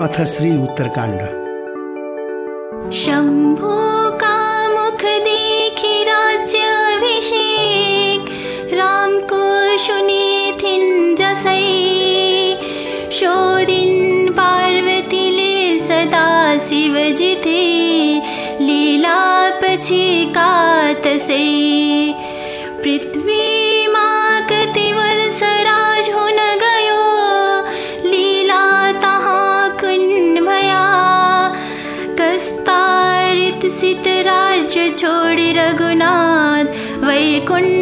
अथ ी उत्तरकाण्ड। राज्य अभिषेक राम रामकु सुनि जसै शोरिन पार्वती ले सदा शिव शिवजिथे लीला पिका ते you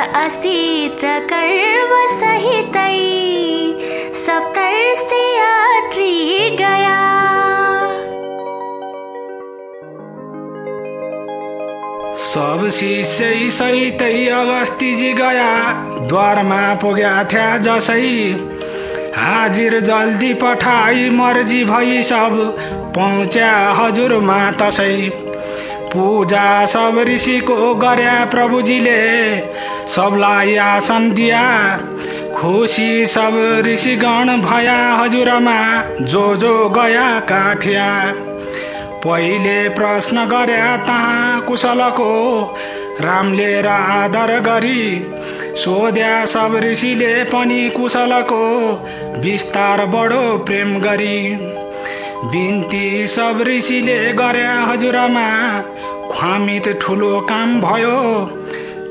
विश्वामित्र असित कर्व सहितै सप्तर्षि यात्री गया। सब शिष्य सहितै अगस्तीजी गया द्वारमा पुग्या थ्या जसै। हाजिर जल्दी पठाई मर्जी भई सब पहुँच्या हजुरमा तसै। पूजा सब ऋषिको गर्या प्रभुजीले सबलाई आसन दिया। खुसी सब ऋषिगण भया हजुरमा जो जो गयाका थिया पहिले प्रश्न गर्या तहाँ कुशलको रामले र आदर गरी सोध्या सब ऋषिले पनि कुशलको विस्तार बडो प्रेम गरी। बिन्ती सब ऋषिले गर्या हजुरमा। ख्वामित ठुलो काम भयो।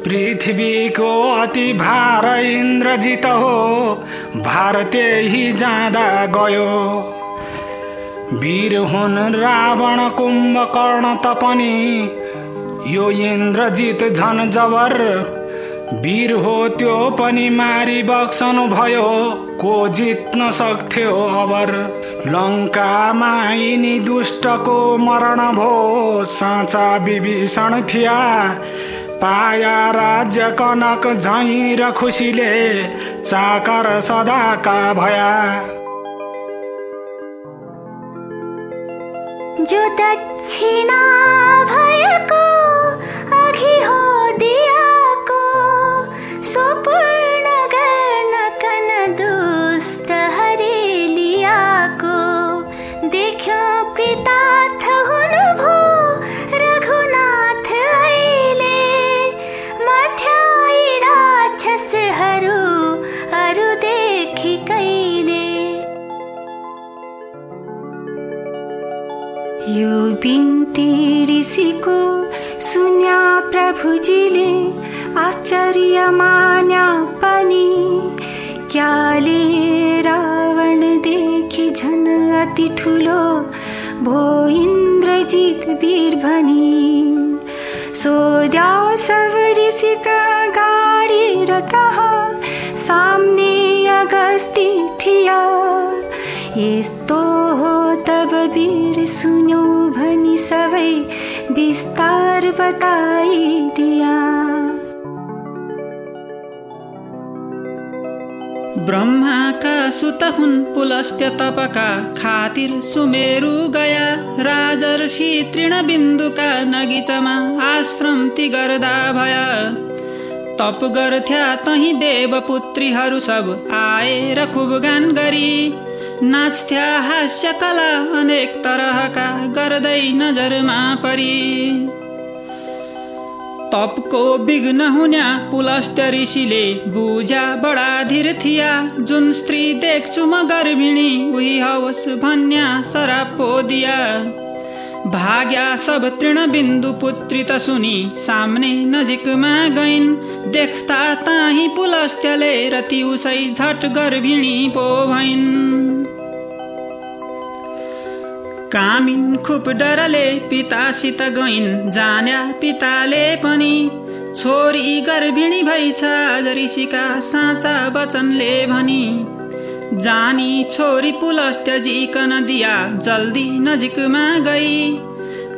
पृथ्वीको अति भार इन्द्रजित हो। भारते ही जाँदा गयो। वीर हुन् रावण कुम्भकर्ण त पनि यो इन्द्रजित झन जबर। वीर हो त्यो पनि मारी बक्सनु भयो। को जित्न सक्थ्यो अबर लङ्कामा यिनी दुष्टको मरण भो। साँचा विभीषण थिया। पाया राज्य कनक झैँ र खुसीले। चाकर सदाका भया। जो दक्षिणा भएको अघि हो दुष्ट हरेलियाको देख्यो कृतार्थ हुनुभयो रघुनाथ अहिले मर्थ्याई राक्षसहरू अरू देखि कहिले। यो बिन्ती ऋषिको सुन्या प्रभुजीले आश्चर्य मान्या पनि क्याले अति ठुलो भो इन्द्रजित वीर भनी सोध्या ऋषिका गाडी र सामने अगस्ती थिया। यस्तो हो तब वीर सुन्यो भनी सबै विस्तार बताइदिया ब्रह्माका सुत हुन् पुलस्त्य तपका खातिर सुमेरु गया। राजर्षि तृणबिन्दुका नगिचमा आश्रम गर्दा भया। तप गर्थ्या तही देवपुत्रीहरू सब आएर खुब गान गरी। नाच्थ्या हास्य कला अनेक तरहका गर्दै नजरमा परी। तपको विघ्न हुन्या पुलस्त्य ऋषिले बुझ्या बडा धीर थिया। जुन स्त्री देख्छु म गर्भिणी उही हवस् भन्या सरापो दिया। भाग्या सब तृण बिन्दु पुत्री त सुनि सामने नजिकमा गइन्। देख्दा ताही पुलस्त्यले रति उसै झट गर्भिणी पो भइन्। कामिन खुप डरले पितासित गइन्। जान्या पिताले पनि छोरी गर्भिणी भइछ ऋषिका साँचा वचनले भनी। जानी छोरी पुलस्त्य जिकन दिया जल्दी नजिकमा गई।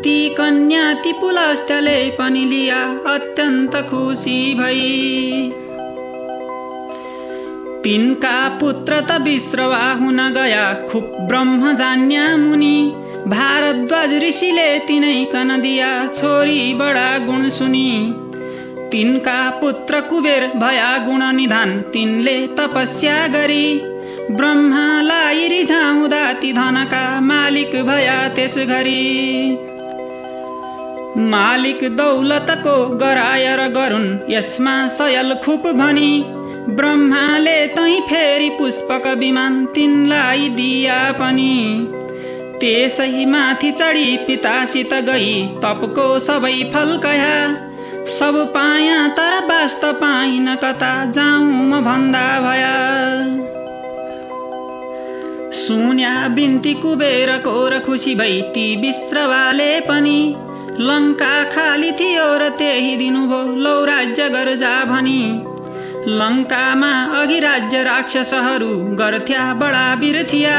ती कन्या ती पुलस्त्यले पनि लिया अत्यन्त खुसी भई। तिनका पुत्र त विश्रवा हुन गया खुब ब्रह्म जान्या मुनि। भारद्वाज ऋषिले तिनै कन दिया छोरी बडा गुण सुनि। तिनका पुत्र कुबेर भया गुण निधान तिनले तपस्या गरी। ब्रह्मालाई रिझाउँदा ती धनका मालिक भया त्यस घरी। मालिक दौलतको गराएर गरून् यसमा सयल खुप भनी। ब्रह्माले तै फेरि पुष्पक विमान तिनलाई दिया पनि। त्यसै माथि चढी पितासित गई तपको सबै फल कया। सब पाया तर वास्त पाइन कता जाउँ म भन्दा भया। सुन्या बिन्ती कुबेरको र खुसी भई ती विश्रवाले पनि। लङ्का खाली थियो र त्यही दिनुभयो लौ राज्य गर जा भनी। लङ्कामा अघि राज्य राक्षसहरू गर्थ्या बडा वीर थिया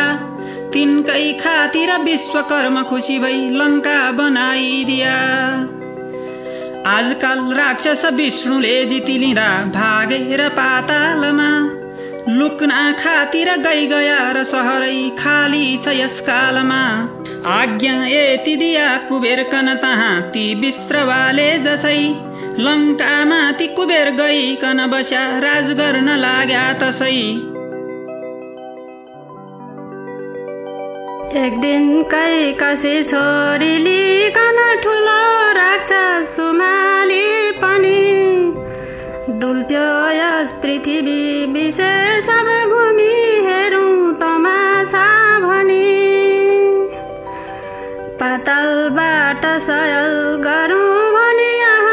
तिनकै खातिर विश्वकर्म खुसी भई लङ्का बनाइदिया। आजकल राक्षस विष्णुले जितिलिँदा भागेर पातालमा। लुक्ना खातिर गई गया र सहरै खाली छ यस कालमा। आज्ञा यति दिया कुबेर तहाँ ती विश्रवाले जसै लङ्कामा ती कुबेर गइकन बस्या राज गर्न लाग्या तसै। एक दिन कै कसै छोरी लिकन ठुलो राक्षस सुमाली पनि। डुल्थ्यो यस पृथ्वी विशेष अब घुमी हेरौँ तमासा भनी। पातलबाट सयल गरौँ भनी यहाँ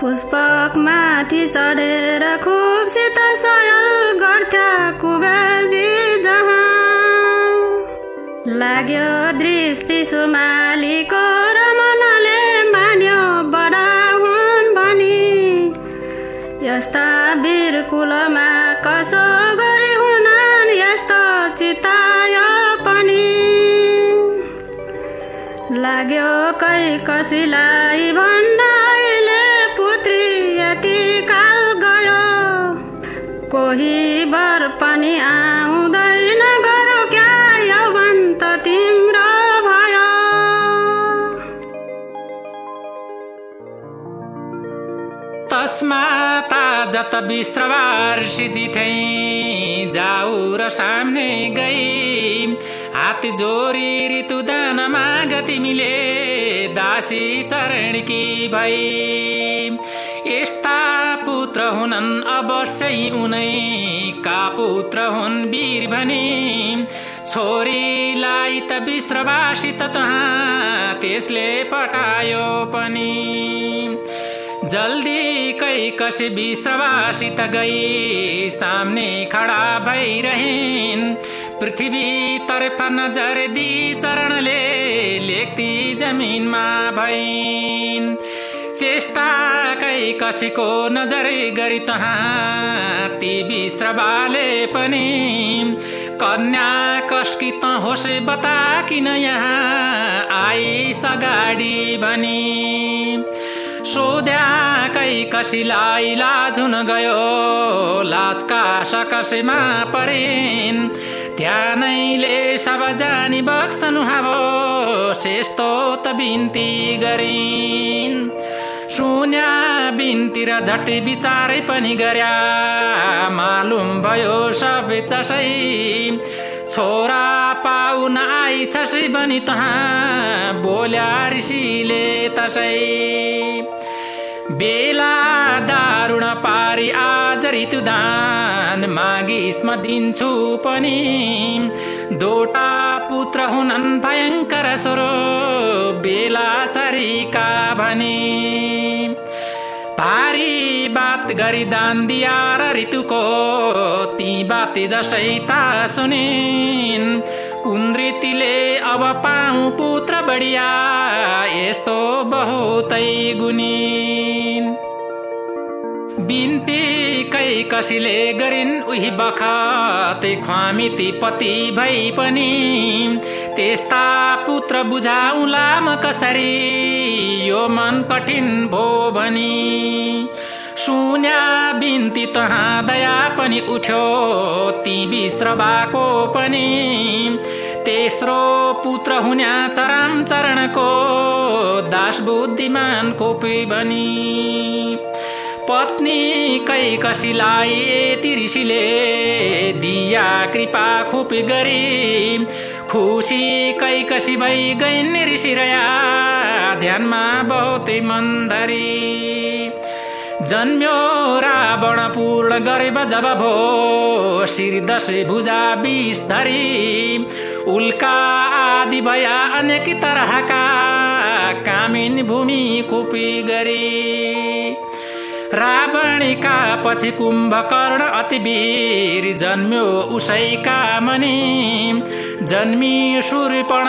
पुष्पक माथि चढेर खुबसित सयल गर्थ्या कुबेजी जहाँ। लाग्यो दृष्टि सुमालीको र मनले मान्यो बडा हुन् भनी। यस्ता वीर कुलमा कसो गरी हुनन् यस्तो चितायो पनि। लाग्यो कै कसैलाई भन्दा कोही बर पनि आउँदैन गरौ क्या यौवन त तिम्रो भयो? तस्मा जत विश्रवार्षि जिथे जाऊ र सामने गई। हात जोरी ऋतुदान माग तिमीले दासी चरणकी भई। यस्ता पुत्र हुनन् अवश्यै उनै का पुत्र हुन् वीर भने छोरीलाई त विश्रवासित तहाँ त्यसले पटायो पनि। जल्दी कै कसी विश्रवासित गई सामने खडा भइरहन् पृथ्वी तर्फ नजर दि चरणले लेख्ती जमिनमा भइन् चेष्टा कै कसैको नजर गरी ती विश्रवाले पनि कन्या कसकी त होस् बता किन यहाँ आई सगाडी भनी। सोध्या कै कसैलाई लाज हुन गयो लाजका सकसेमा परेन्। ध्यानैले सब जानी बक्सनु यस्तो त बिन्ती गरिन्। सुन्या बिन्ती र झट्टी विचारै पनि गर्या। मालुम भयो सबै चसै। छोरा पाउन आइछसै बनी तहाँ बोल्या ऋषिले तसै। बेला दारुण पारी आज ऋतुदान मागिसमा दिन्छु पनि। दोटा पुत्र हुनन् भयङ्कर बेला सरिका भने। पारी बात गरी दान दिया र ऋतुको ती बाती जसै ता सुनिन्। कुन्द्रितीले अब पाऊ पुत्र बढिया यस्तो बहुतै गुनिन् बिन्ती कै कसीले गरिन् उही बखतै। ख्वामिती पति भई पनि त्यस्ता पुत्र बुझाउला म कसरी? यो मन कठिन भो भनी। सुन्या बिन्ती तहाँ दया पनि उठ्यो ती विश्रवाको पनि। तेस्रो पुत्र हुन्या चराम चरणको दास बुद्धिमान कोपी बनी पत्नी कै कसीलाई यति ऋषिले दिया कृपा खुपी गरी। खुसी कै कसी भई गइन् ऋषि रया ध्यानमा बहुतै मन धरी जन्म्यो रावण पूर्ण गरेब जब भो शिर दश भुजा बिस धरी। उल्का आदि भया अनेक तरहका कामिन भूमि कुपी गरी। रावणिका पछि कुम्भकर्ण अति वीर जन्म्यो उसैका मनि जन्मी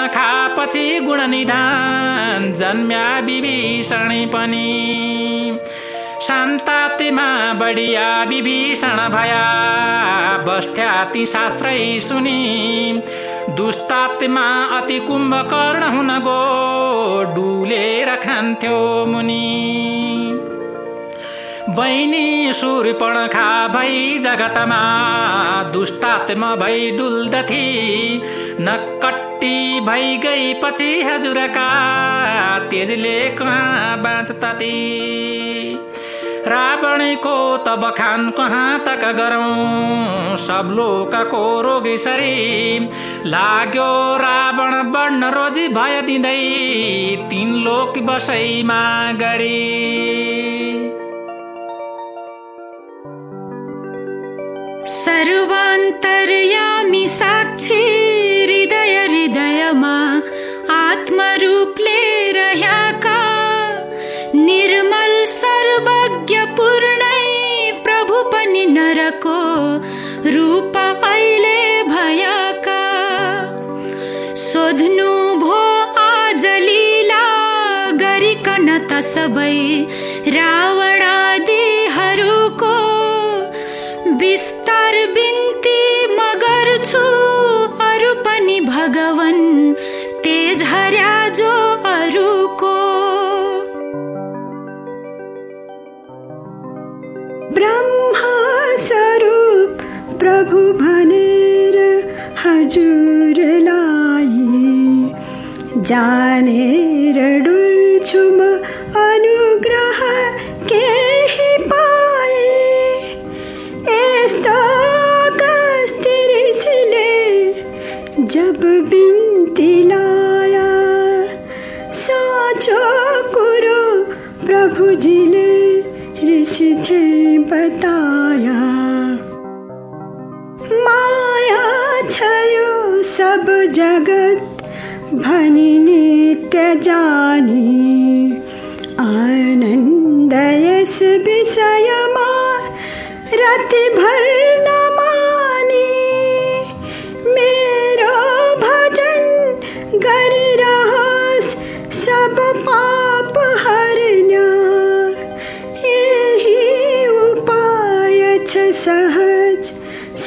खा पछि गुण निधान जन्म्या विभीषणी पनि। शान्तातिमा बढिया विभीषण भया बस्थ्या ती शास्त्रै सुनि। दुष्टात्मा अति कुम्भकर्ण हुन गो डुलेर खान्थ्यो मुनि। बहिनी खा भई जगतमा दुष्टात्मा भई डुल्दथी। नकट्टी भई गई पछि हजुरका तेजले कहाँ बाँच्दथे रावणको तब खान कहाँ तक गरौँ सब लोकको रोगी सरी लाग्यो रावण बढ्न रोजी भय दिँदै तीन लोक बसैमा गरी। सर्वान्तर्यामि साक्षी हृदय हृदयमा आत्मरूपले रह्याका निर्मल सर्वज्ञ पूर्णै प्रभु पनि नरको रूप अहिले भयाका। सोध्नु भो आज लीला गरिकन त सबै रावणादिहरूको विस्तार बिन्ती गर्छु अरू पनि भगवान तेज हर्या जो अरूको। ब्रह्मा स्वरूप प्रभु भनेर हजुरलाई जानेर डुल्छु म अनुग्रह केही या सा प्रभुजी ने ऋषि बताया। माया सब जगत्नी नीत्य जानी। आनन्द रा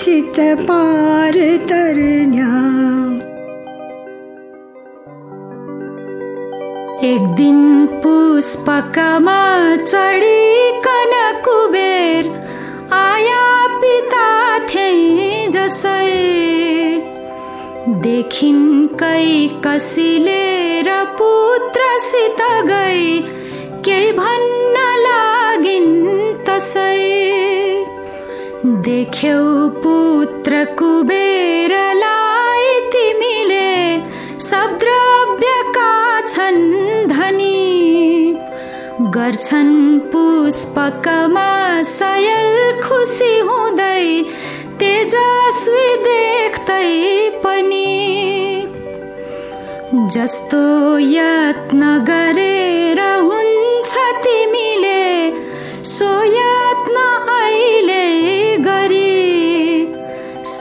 सित पार तर्न एक दिन पुष्पकमा चढिकन कुबेर आया पिता थिए जसै। देखिन् कै कसिले र पुत्रसित गई केही भन्न लागिन् तसै। देख्यौ पुत्र कुबेरलाई तिमीले सब द्रव्यका छन् धनी गर्छन् पुष्पकमा सयल खुसी हुँदै तेजस्वी देख्दै पनि। जस्तो यत्न गरेर हुन्छ तिमीले सो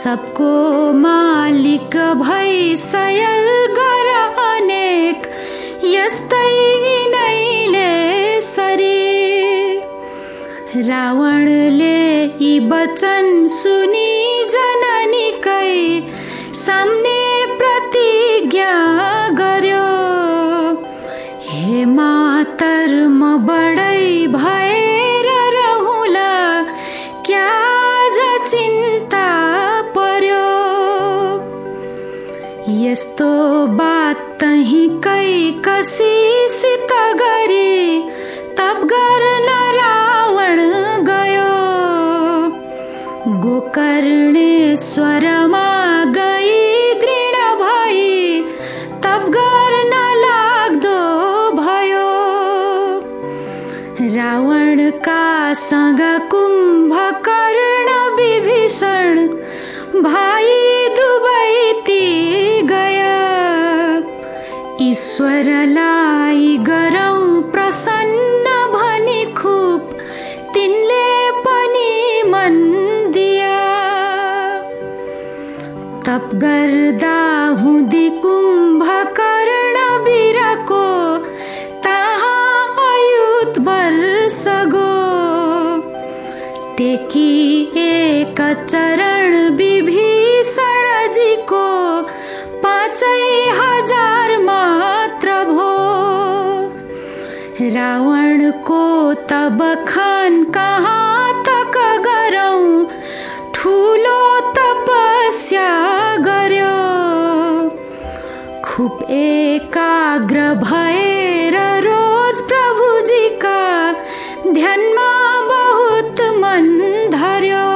सबको मालिक भई सयल गर अनेक यस्तै नैले सरी। रावणले यी वचन सुनि जननीकै सामने प्रतिज्ञा गर्यो। हे मातर म बडै भएर यस्तो बात तही कै कसीसित गरी तप गर्न रावण गयो। गोकर्णेश्वरमा गई दृढ भई तप गर्न लाग्दो भयो। रावणका सँग कुम्भकर्ण विभीषण भाइ ईश्वरलाई गरौँ प्रसन्न भनी खुब तिनले पनि मन दिया। तप गर्दा हुँदी कुम्भकर्ण बिरको ताहाँ अयुत वर्ष गो टेकी एक चरण विभीषणजीको पाँचै हजार रावणको तब खान कहाँ तक गरौँ ठुलो तपस्या गर्यो। खुब एकाग्र भएर रोज प्रभुजीका ध्यानमा बहुत मन धर्यो।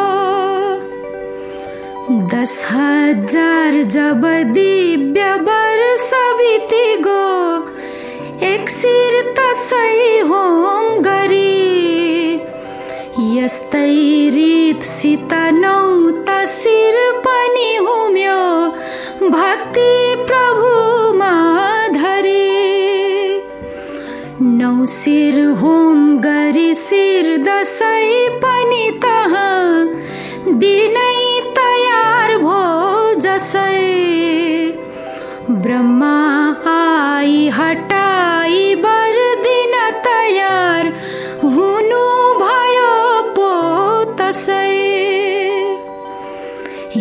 दस हजार जब दिव्य वर्ष गो एक शिर तसै होम गरी यस्तै रितसित नौ तसिर पनि हुम्यो। भक्ति प्रभुमा धरी नौ शिर होम गरी शिर दसै पनि तहाँ। दिनै तयार भो जसै ब्रह्मा आई हटाई बर दिन तयार हुनु भयो पो तसै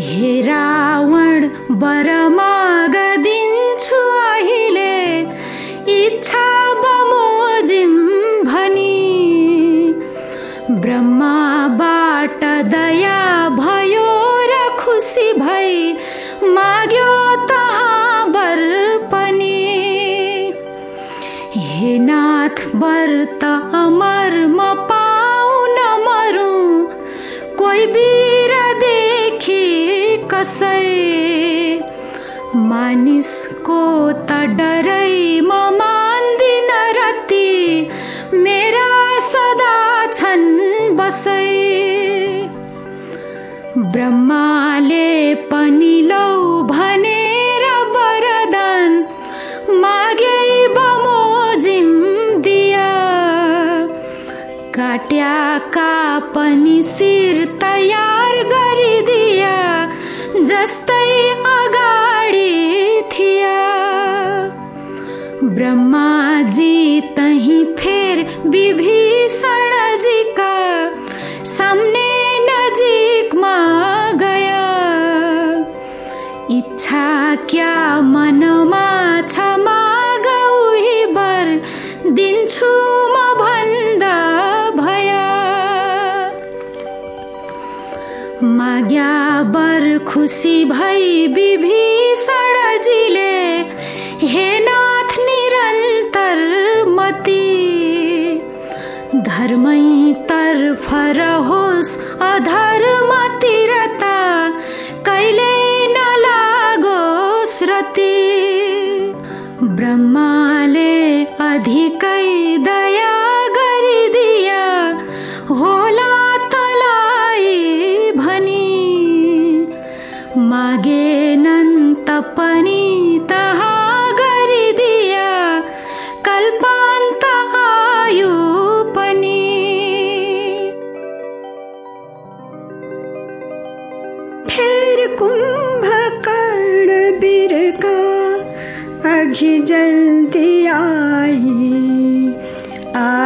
हे रावण वर माग दिन्छु अहिले। इच्छा बमोजिम भनी। ब्रह्माबाट दया भयो र खुसी भई माग्यो नाथ वर त अमर म पाउन मरौँ। कोही वीर देखि कसै। मानिसको त डरै म मान्दिन रति। मेरा सदा छन् बसै। ब्रह्माले पनि लौ भनेर काट्याका पनि शिर तयार गरिदिया जस्तै अगाडि थिया। ब्रह्माजी तही फेर विभीषणजीका सामने नजिकमा गया इच्छा क्या मनमा माग उही बर दिन्छु म भन्दा माग्या बर खुसी भई विभीषणजीले हे नाथ निरन्तर मती धर्मै तर्फ रहोस् अधर्मतिर त कहिले नलागोस् रति ब्रह्माले अधिकै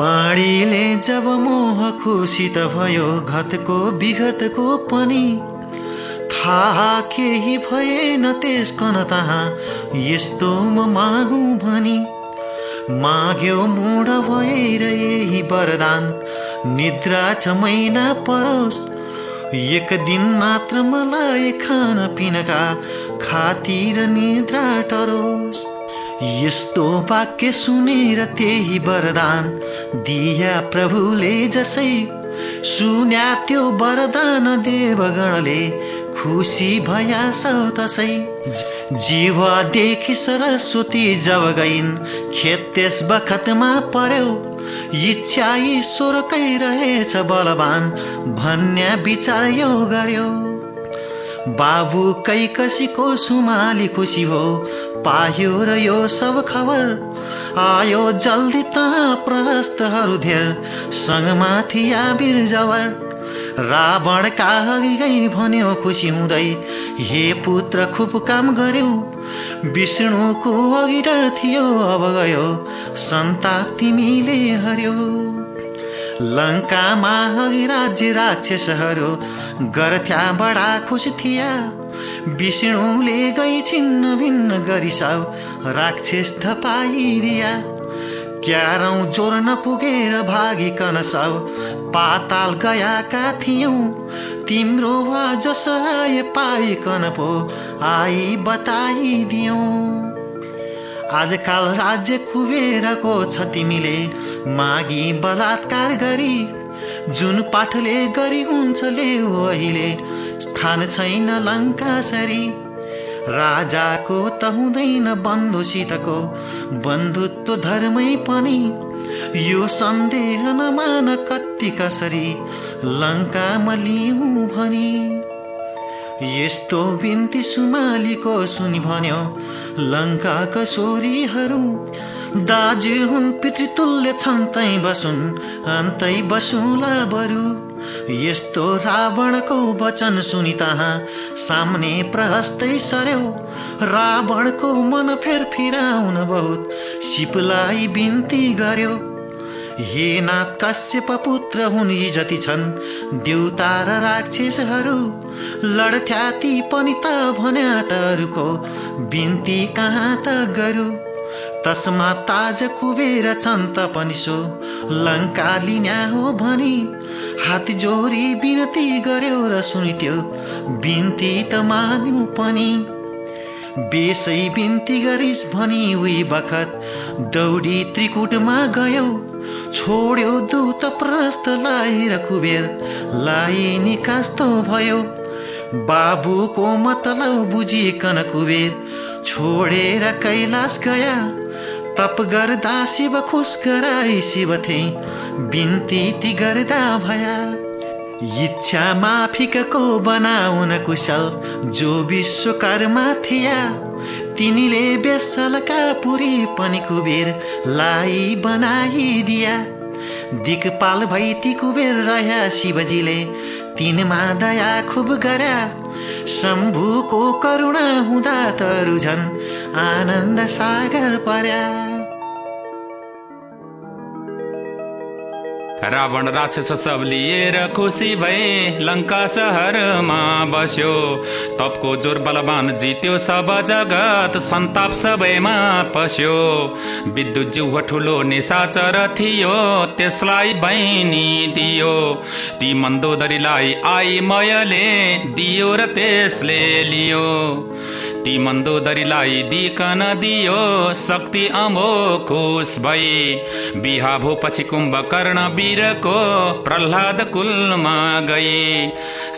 बाणीले जब मोह खुसित भयो घतको विगतको पनि। थाहा केही भएन त्यसकन तहाँ यस्तो म मागु भनी। माग्यो मुड भएर यही वरदान निद्रा छ महिना परोस्। एक दिन मात्र मलाई खान पिनका खातिर निद्रा टरोस्। यस्तो वाक्य सुनेर त्यही वरदान दिया प्रभुले जसै। सुन्या त्यो वरदान देवगणले खुसी भया तसै। जीवदेखि सरस्वती जब गइन् खेत त्यस बखतमा पर्यो। इच्छा ईश्वरकै रहेछ बलवान भन्ने विचार यो गर्यो। बाबु कै कसैको सुमाली खुसी हो पायो र यो सब खबर आयो जल्दी त प्रस्तहरू धेर। सँगमाथि आबिर जवर रावणका अघिकै भन्यो खुसी हुँदै। हे पुत्र खुब काम गर्यो विष्णुको अघि डर थियो अब गयो सन्ताप तिमीले हर्यो। लङ्कामा अघि राज्य राक्षसहरू गर्थ्या बडा खुस थिया। विष्णुले गई छिन्न भिन्न गरी सब राक्षस धपाइदिया क्यारौँ जोर्न पुगेर भागिकन सब पाताल गएका थियौँ। तिम्रो जस आए पाइकन पो आई बताइदियौँ। आजकाल राज्य कुबेरको छ तिमीले। मागी बलात्कार गरी जुन पाठले गरी हुन्छ अहिले स्थान छैन लङ्कासरी राजाको त हुँदैन बन्धुसितको बन्धुत्व धर्मै पनि। यो सन्देह नमान कति कसरी लङ्कामा लिउँ भनी। यस्तो बिन्ती सुमालीको सुनि भन्यो लङ्काका छोरीहरू दाजु हुन् पितृतुल्य छन् तै बसुन् अन्तै बसुला बरु। यस्तो रावणको वचन सुनि तहाँ सामने प्रहस्तै सर्यो रावणको मन फेर फिराउन बहुत सिपलाई बिन्ती गर्यो। हे नाथ कश्यप पुत्र हुन् यी जति छन् देउता र राक्षसहरू लड्थ्या ती पनि त भन्या तहरूको बिन्ती कहाँ त गरू? तस्मा ताज कुबेर छन् त पनि सो लङ्का लिन्या हो भनी हात जोरी बिनती गर्यो र सुनित्यो बिन्ती त मान्यौ पनि। बेसै बिन्ती गरिस् भनी उही बखत दौडी त्रिकुटमा गयो छोड्यो दूत प्रस्तलाई र कुबेर लाई निकास्तो भयो? बाबुको मतलब बुझिकन कुबेर छोडेर कैलाश गया। तप गर्दा शिव खुस गराई शिव थे बिन्ती गर्दा भया। इच्छा माफिकको बनाउन कुशल जो विश्वकर्मा थिया। तिनीले बेसलका पुरी पनि कुबेर लाई बनाइदिया। दिगपाल भई ती कुबेर रह्या शिवजीले तिनमा दया खुब गर्या शम्भुको करुणा हुँदा त रुझन आनन्द सागर पर्या। रावण राक्षस सब लिएर खुसी भए लङ्का सहरमा बस्यो। तपको जोर बलवान जित्यो सब जगत सन्ताप सबैमा पस्यो। विद्युत जिउ ठुलो निशाचर थियो त्यसलाई बहिनी दियो। ती मन्दोदरीलाई आई मयले दियो र त्यसले लियो। ती मन्दोदरीलाई दिकन दियो शक्ति अमो खुस भई। बिहा भो पछि कुम्भकर्ण वीरको प्रह्लाद कुलमा गए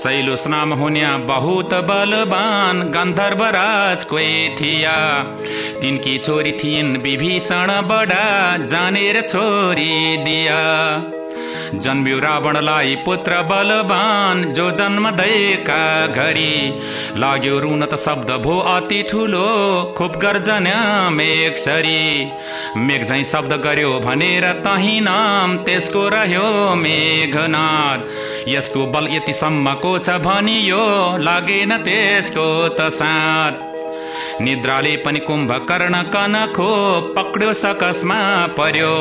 शैलुस नाम हुन्या बहुत बलवान गन्धर्वराज कोही थिया तिनकी छोरी थिइन् विभीषण बडा जानेर छोरी दिया। जन्म्यो रावणलाई पुत्र बलवान जो जन्मदैका घरी। लाग्यो रुन त शब्द भो अति ठुलो खुब गर्जना मेघसरी मेघ झै शब्द गर्यो भनेर तही नाम त्यसको रह्यो मेघनाथ यसको बल यतिसम्मको छ भनियो लागेन त्यसको त साथ। निद्राले पनि कुम्भकर्ण कनखो पक्ड्यो सकसमा पर्यो।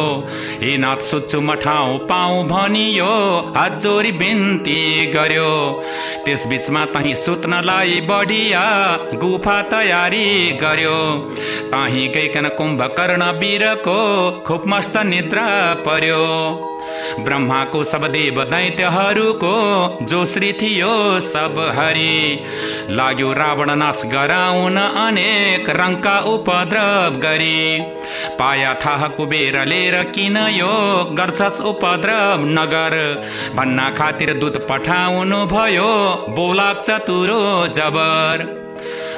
हे नाथ सोध्छु म ठाउँ पाऊ भनियो हात बिन्ती गर्यो। त्यस बिचमा तही सुत्नलाई बढिया गुफा तयारी गर्यो। तही गइकन कुम्भकर्ण वीरको खुब मस्त निद्रा पर्यो। ब्रह्माको सब देव दैत्यहरूको जो श्री थियो सब हरि। लाग्यो रावण नाश गराउन अनेक रङका उपद्रव गरी। पाया थाहा कुबेर लिएर किन यो गर्छस् उपद्रव नगर? भन्ना खातिर दूत पठाउनु भयो बोलाक चतुरो जबर।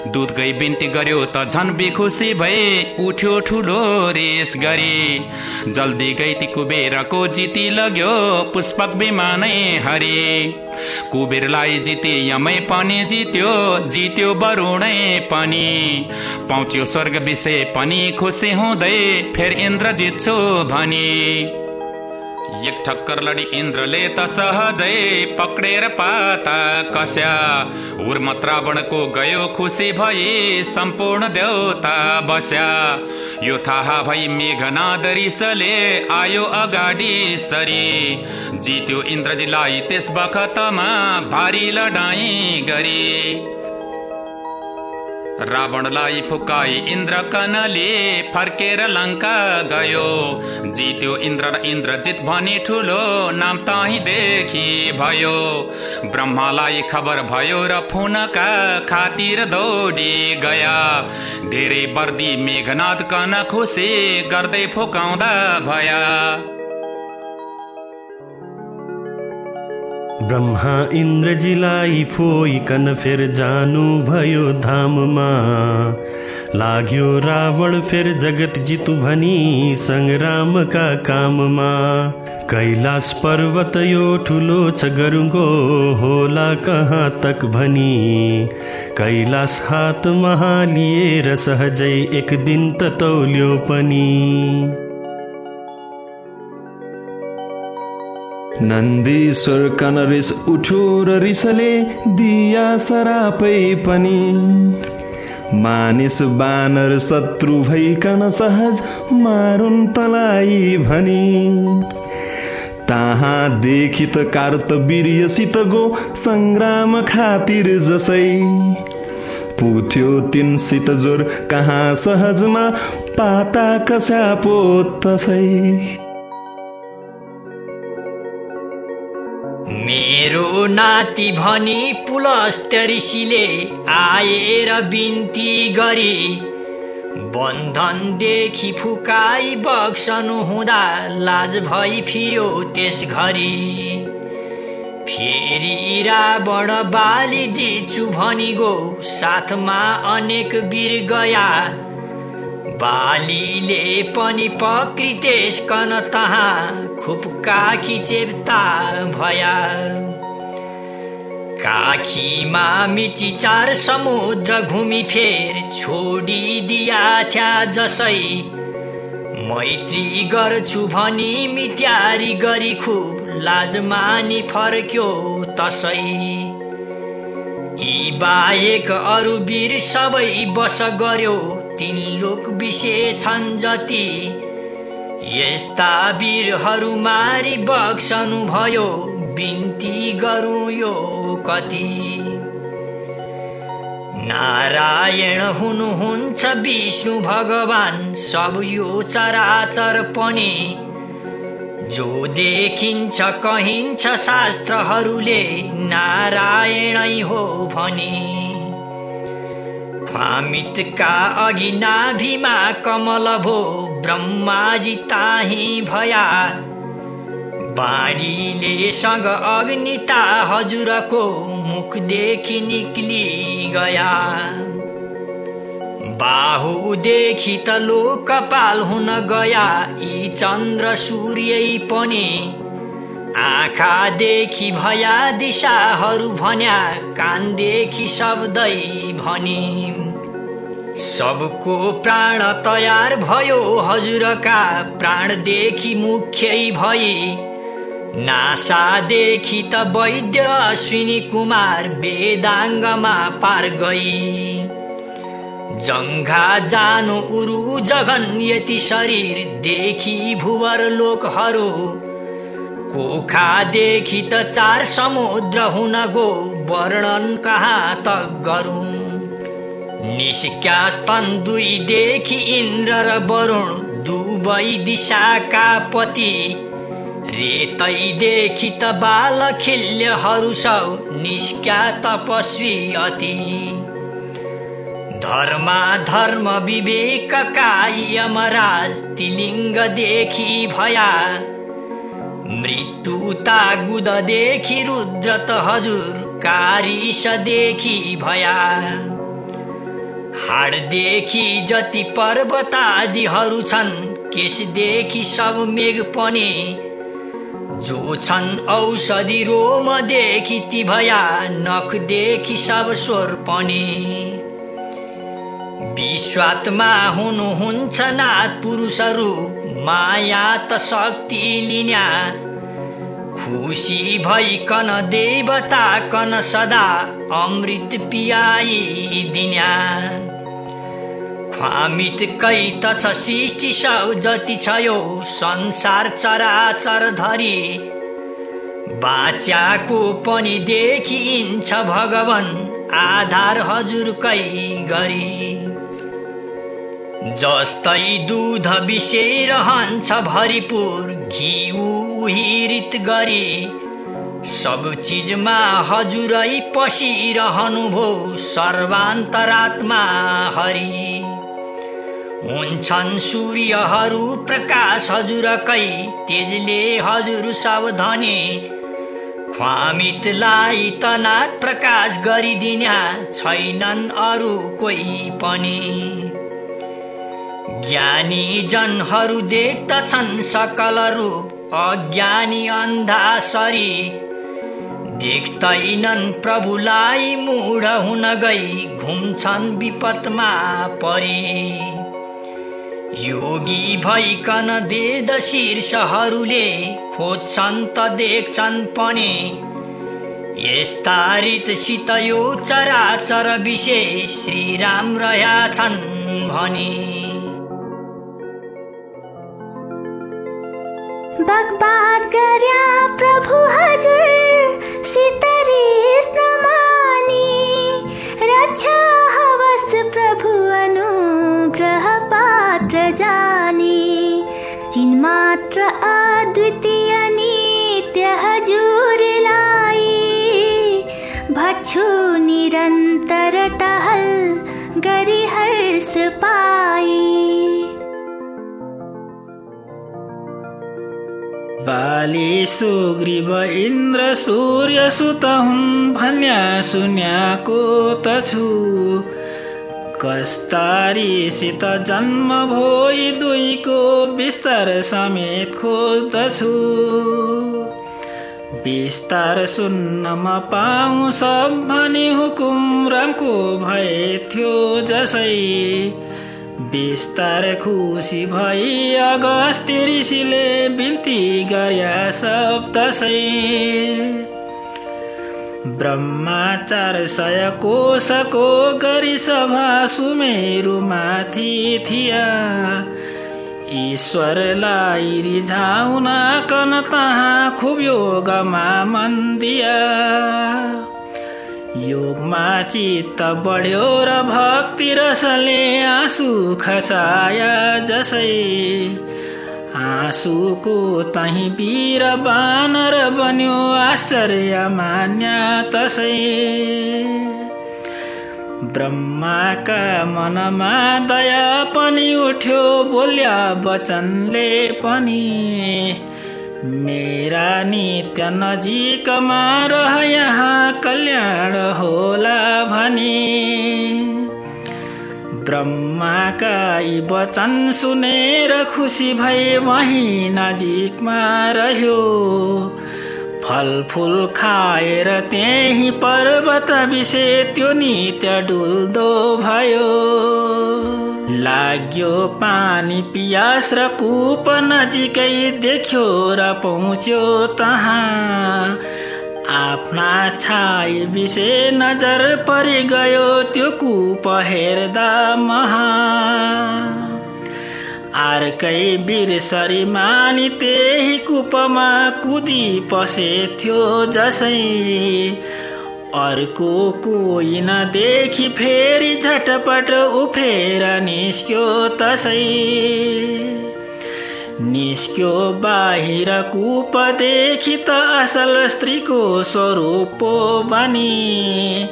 दूत गई बिन्ती गर्यो त झन बेखुसी भए। उठ्यो ठुलो रेस गरी। जल्दी गई ती कुबेरको जिती लग्यो। पुष्पक विमानै हरि। कुबेरलाई जिते यमै पनि जित्यो। जित्यो वरुणै पनि। पाउँच्यो स्वर्ग विषय पनि खुसी हुँदै। फेर इन्द्र जित्छु भनी एक ठक्कर लडी इन्द्रले त सहजै पक्रेर पाता कस्या। उर्मत रावणको गयो खुसी भई सम्पूर्ण देउता बस्या। यो थाहा भई मेघनाद रिसले आयो अगाडि सरी। जित्यो इन्द्रजीलाई त्यस बखतमा भारी लडाई गरी। रावणलाई फुकाई इन्द्र कनले फर्केर लङ्का गयो। जित्यो इन्द्र र इन्द्रजित भनी ठुलो नाम तही देखि भयो। ब्रह्मालाई खबर भयो र फुनका खातिर दौडी गया। धेरै बर्दी मेघनाथ कन खुसी गर्दै फुकाउँदा भया। ब्रह्मा इन्द्रजीलाई फोइकन फेर जानु भयो धाममा। लाग्यो रावण फेर जगत जितु भनी सङ्ग्रामका काममा। कैलाश पर्वत यो ठुलो छ गरुङ्गो होला कहाँ तक भनी। कैलाश हातमा लिएर सहजै एक दिन त तौल्यो पनि नन्दीश्वर कनरिस उठ्यो र रिसले दिया सरापै पनि। मानिस बानर शत्रु भइकन सहज मारुन् तलाई भनी। ताहाँ देखित कार्तवीर्यसित गो सङ्ग्राम खातिर जसै। पुग्थ्यो तिनसित जोर कहाँ सहजमा पाता कस्यापो तसै। नाति भनी पुलस्त ऋषिले आएर बिन्ती गरी बन्धनदेखि फुकाई बक्सनु हुँदा लाज भई फिर्यो त्यस घरी। फेरि रावण बाली जित्छु भनी गो साथमा अनेक वीर गया। बालीले पनि पक्रितेश कन तहाँ खुब काखी चेप्ता भया। काखीमा मिची चार समुद्र घुमी फेर छोडिदिया थ्या जसै। मैत्री गर्छु भनी मित्यारी गरी खुब लाज मानी फर्क्यो तसै। यी बाहेक अरू वीर सबै बस गर्यो तिन लोक विषय छन् जति। यस्ता वीरहरू मारी बक्सनु भयो बिन्ती गरौँ यो कति। नारायण हुनुहुन्छ विष्णु भगवान सब यो चराचर पनि। जो देखिन्छ कहिन्छ शास्त्रहरूले नारायणै हो भनी। ख्वामितका अघि नाभिमा कमल भो ब्रह्माजी ताही भया। बाढीले सँग अग्निता हजुरको मुखदेखि निक्ली गया। बाहुदेखि त लोकपाल हुन गया यी चन्द्र सूर्य पनि। आँखादेखि भया दिशाहरू भन्या कानदेखि शब्दै भनी। सबको प्राण तयार भयो हजुरका प्राणदेखि मुख्यै भई नासादेखि त वैद्य अश्विनी कुमार वेदाङ्गमा पार गई। जङ्घा जानु उरु जगन यति शरीर देखि भुवर लोकहरू। कोखादेखि त चार समुद्र हुन गो वर्णन कहाँ त गरौँ। निष्क्यास्तन दुईदेखि इन्द्र र वरुण दुवै दिशाका पति। रेतैदेखि त बालखिल्यहरू सब निष्क्या तपस्वी अति। धर्मा धर्म विवेकका यमराज तिलिङ्गदेखि भया। मृत्युता गुददेखि रुद्र त हजुर कारिसदेखि भया। हाडदेखि जति पर्वतादिहरू छन् केसदेखि सब मेघ पनि। जो छन् औषधि रोमदेखि ती भया नखदेखि सब स्वर पनि। विश्वात्मा हुनुहुन्छ नाथ पुरुषहरू माया त शक्ति लिन्या। खुसी भइकन देवता कन सदा अमृत पियाई दिन्या। ख्वामित कै त छ सृष्टि सब जति छ यो संसार चराचर धरी बाच्याको पनि देखिन्छ भगवान आधार हजुरकै गरी। जस्तै दुध रहन्छ भरिपुर घिउ हिरित गरी। सब चिजमा हजुरै पसिरहनु भो सर्वान्तरात्मा हरि। हुन्छन् सूर्यहरू प्रकाश हजुरकै तेजले हजुर सावधानी। ख्वामितलाई तनात प्रकाश गरिदिन्या छैनन् अरू कोही पनि। ज्ञानी जनहरू देख्दछन् सकल रूप अज्ञानी अन्धासरी। देख्दैनन् प्रभुलाई मूढ हुन गई घुम्छन् विपतमा परी। योगी भइकन वेद शीर्षहरूले खोज्छन् त देख्छन् पनि। यस्ता रीतसित यो चराचर विषय श्रीराम रह्या छन् भनी। बकबाद गर्या प्रभु हजुर सितरिस चिन्मात्र अद्वितीय नित्य हजुरलाई भछु निरन्तर टहल गरी हर्ष पाई बाली सुग्रीव इन्द्र सूर्य सुत हुन् भन्या सुन्याको त छु कस्तारीसित जन्म भोइ दुईको बिस्तार समेत खोज्दछु। बिस्तार सुन्नमा पाउँ सब भनी हुकुम रामको भए थियो जसै। बिस्तार खुसी भई अगस्त्य ऋषिले बिन्ती गर्या सब दसै। ब्रह्माचार सय कोशको गरी सभा सुमेरुमाथि थिया। ईश्वरलाई रिझाउन कन तहाँ खुब योगमा मन दिया। योगमा चित्त बढ्यो र भक्ति रसले आँसु खसाया जसै आँसुको तही वीर बानर बन्यो आश्चर्य मान्य तसै। ब्रह्माका मनमा दया पनि उठ्यो बोल्या वचनले पनि। मेरा नित्य नजिकमा रह यहाँ कल्याण होला भने। ब्रह्माका यी वचन सुनेर खुसी भए वही नजिकमा रह्यो। फलफुल खाएर त्यही पर्वत विषे त्यो नित्य डुल्दो भयो। लाग्यो पानी पियास र कुप नजिकै देख्यो र पहुँच्यो तहाँ। आफ्ना छाई विषे नजर परि गयो त्यो कुप हेर्दा महा। अर्कै बिरसरी मानि त्यही कुपमा कुदी पसेथ्यो जसै। अर्को कोही नदेखि फेरि झटपट उफ्रेर निस्क्यो तसै। निस्क्यो बाहिर कुपदेखि त असल स्त्रीको स्वरूप बनी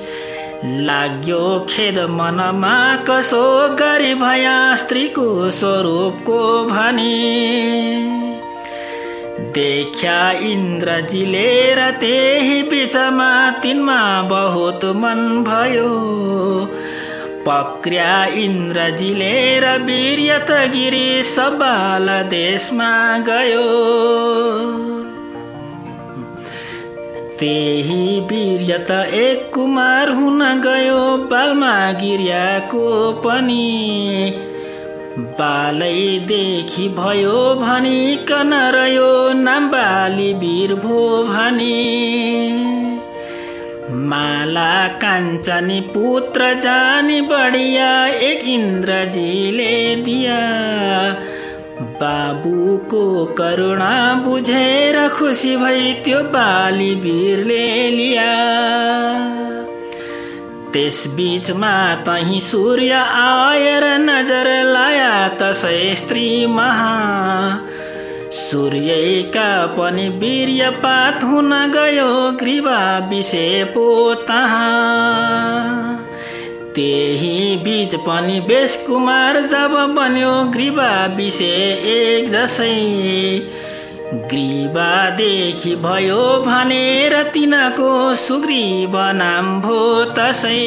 लाग्यो खेद मनमा कसो गरी भया स्त्रीको स्वरूपको भनी। देख्या इन्द्रजीले र त्यही बिचमा तिनमा बहुत मन भयो। पक्र्या इन्द्रजीले र वीर्यत गिरी सबाल देशमा गयो। त्यही वीर्यत एक कुमार हुन गयो बालमा गिर्याको पनि। बालै देखि भयो भनिकन रह्यो नाम बाली वीर भो भनी। माला काञ्चनी पुत्र जानी बढिया एक इन्द्रजीले दिया। बाबुको करुणा बुझेर खुसी भई त्यो बाली वीरले लिया। त्यस बीचमा तही सूर्य आएर नजर लाया तसै स्त्री महा। सूर्यका पनि वीर्यपात हुन गयो ग्रीवा विषे पो त्यही बीच पनि कुमार जब बन्यो ग्रीवा विषे एक जसै। ग्रीवादेखि भयो भनेर तिनको सुग्रीव नाम भो तसै।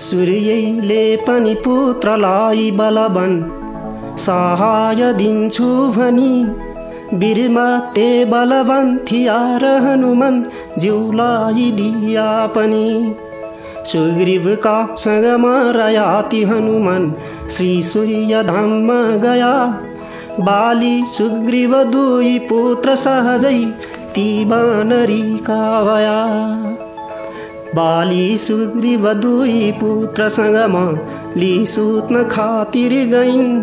सूर्यले पनि पुत्रलाई बलवन सहाय दिन्छु भनी। वीरमा ते बलवान थिया र जिउलाई दिया पनि। सुग्रीवका सँगमा रयाति हनुमान श्री सूर्य धाममा गया। बाली सुग्रीव दुई पुत्र सहजै ती बानरीका भया। बाली सुग्रीव दुई पुत्रसँगमा लिसुत्न खातिर गइन्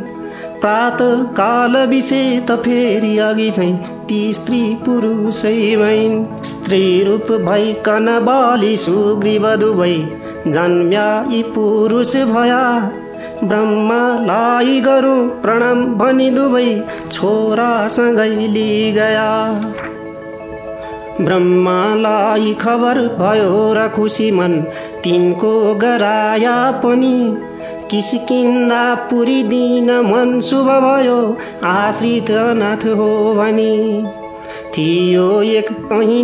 प्रात काल विषे त फेरि अघि चाहिँ ती स्त्री पुरुषै भइन् स्त्री रूप भइकन बाली सुग्रीव दुवै जन्म्या यी पुरुष भया। ब्रह्मालाई गरौँ प्रणाम भनी दुवै छोरासँगै लि गया। ब्रह्मालाई खबर भयो र खुसी मन। तिनको गराया पनि किसिकिन्दा दिन मन शुभ भयो। आश्रित नाथ हो भने। थियो एक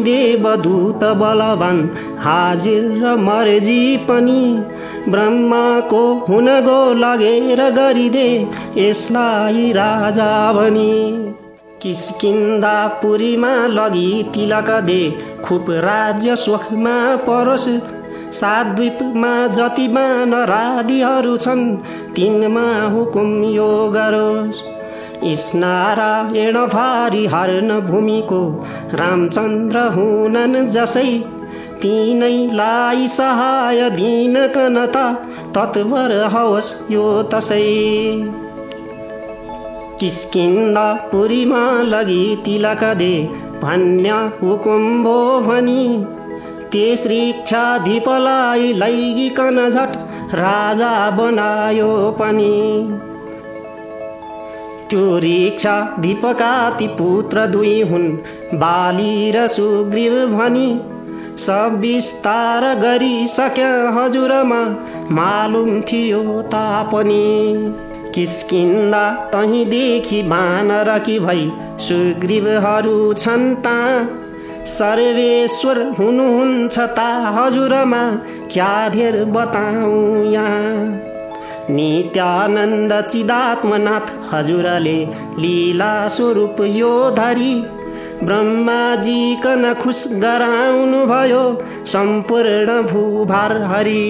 देवदूत बलवान। हाजिर र मर्जी पनि ब्रह्माको हुन गो लगेर गरिदे यसलाई राजा भनी। किस्किन्दा पुरीमा लगी तिलक दे। खुब राज्य सुखमा परोस्। सात द्वीपमा जति बानरादिहरू छन् तिनमा हुकुम यो गरोस् स्नारायण भारी हर्न भूमिको रामचन्द्र हुनन् जसै। तिनैलाई सहाय दिन कनता तत्पर हवस् यो तसै। किस्किन्दा पुरीमा लगी तिलक दे भन्य हुकुम भो भनी। त्यस रिक्षाधिपलाई लैगिकन झट राजा बनायो पनि। त्यो रिक्षा धिपका ती पुत्र दुई हुन् बाली र सुग्रीव भनी। सब विस्तार गरिसक्यो हजुरमा मालुम थियो तापनि। किस्किन्दा तहीँदेखि बानर कि भई सुग्रीवहरू छन् ता। सर्वेश्वर हुनुहुन्छ ता हजुरमा क्या धेर बताउँ यहाँ। नित्यानन्द चिदात्मनाथ हजुरले लीला स्वरूप यो धरी ब्रह्माजीकन खुस गराउनु भयो सम्पूर्ण भूभार हरि।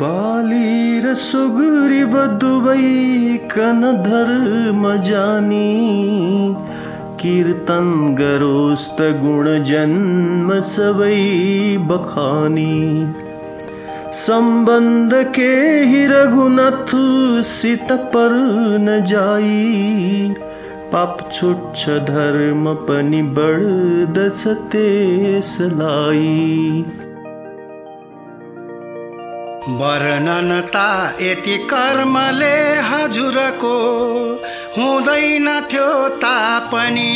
बालीर सुग्रीव दुबै कन धर्म जानी। कीर्तन गरोस्त गुण जन्म सबै संबंध के ही रघुनाथ सित पर न जाई। पाप छुच्छ धर्म जी पापछुच्छ धर्मपनि सलाई वर्णनता यति कर्मले हजुरको हुँदैन थियो तापनि।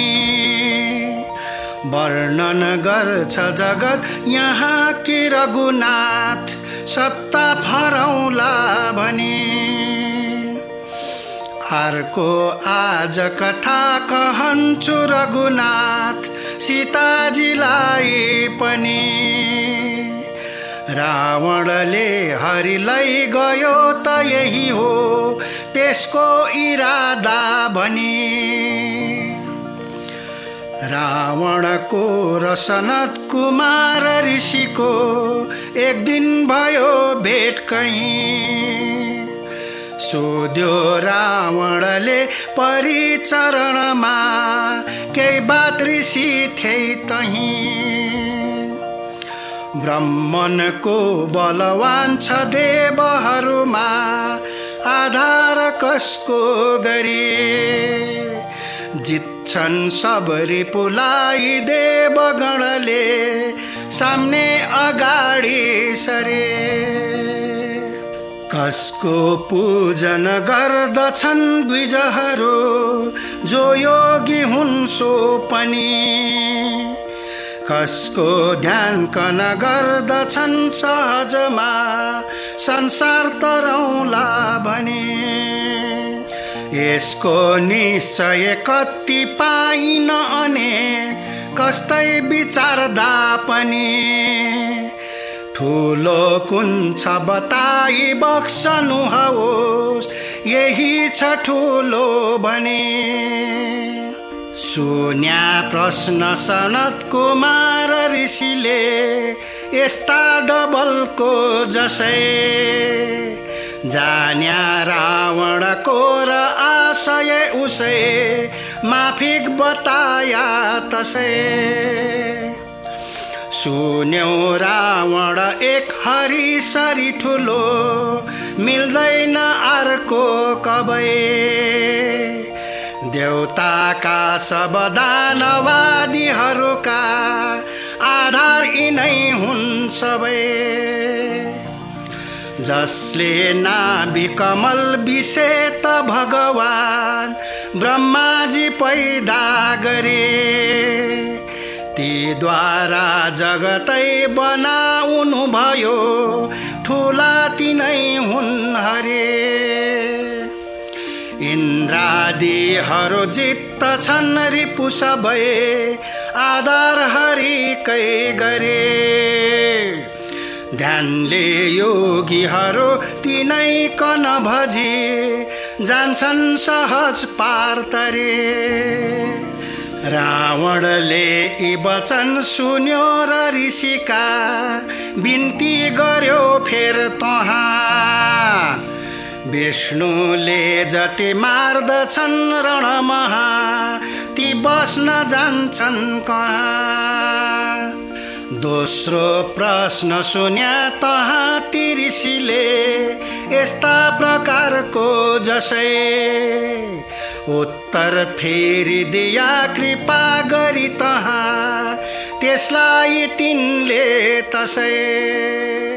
वर्णन गर्छ जगत यहाँ कि रघुनाथ सत्ता फरौला भनी। अर्को आज कथा कहन्छु रघुनाथ सीताजीलाई पनि। रावणले हरिलाई गयो त यही हो त्यसको इरादा भनी। रावणको र सनत कुमार ऋषिको एक दिन भयो भेट कहीँ। सोध्यो रावणले परिचरणमा केही बात ऋषि थिए तहीँ। ब्राह्मणको बलवान छ देवहरूमा आधार कसको गरी? जित्छन् सब रिपुलाई देवगणले सामने अगाडि सरे। कसको पूजन गर्दछन् द्विजहरू जो योगी हुन् पनि। कसको ध्यान कन गर्दछन् सहजमा। संसार तरौला भने। यसको निश्चय कति पाइन अने कस्तै विचारदा पनि। ठुलो कुन छ बताई बक्सनु होस् यही छ ठुलो भने। सुन्या प्रश्न सनत कुमार ऋषिले यस्ता डबलको जसै जान्या रावणको र आशय उसै माफिक बताया तसै। सुन्यौ रावण एक हरिसरी ठुलो मिल्दैन अर्को कबै देवताका सब दानवादीहरूका आधार यिनै हुन् सबै। जसले नाभि कमल विषे त भगवान ब्रह्माजी पैदा गरे तीद्वारा जगतै बनाउनु भयो ठुला तिनै हुन् हरे। इन्द्रादिहरू जित्त छन् रिपु सबै आधार हरिकै गरे। ध्यानले योगीहरू तिनै कन भजी जान्छन् सहज पार तरे। रावणले यी वचन सुन्यो र ऋषिका बिन्ती गर्यो फेर तहाँ। विष्णुले जति मार्दछन् रणमहा ती बस्न जान्छन् कहाँ? दोस्रो प्रश्न सुन्या तहाँ तिरिसीले यस्ता प्रकारको जसै। उत्तर फेरि दिया कृपा गरी तहाँ त्यसलाई तिनले तसै।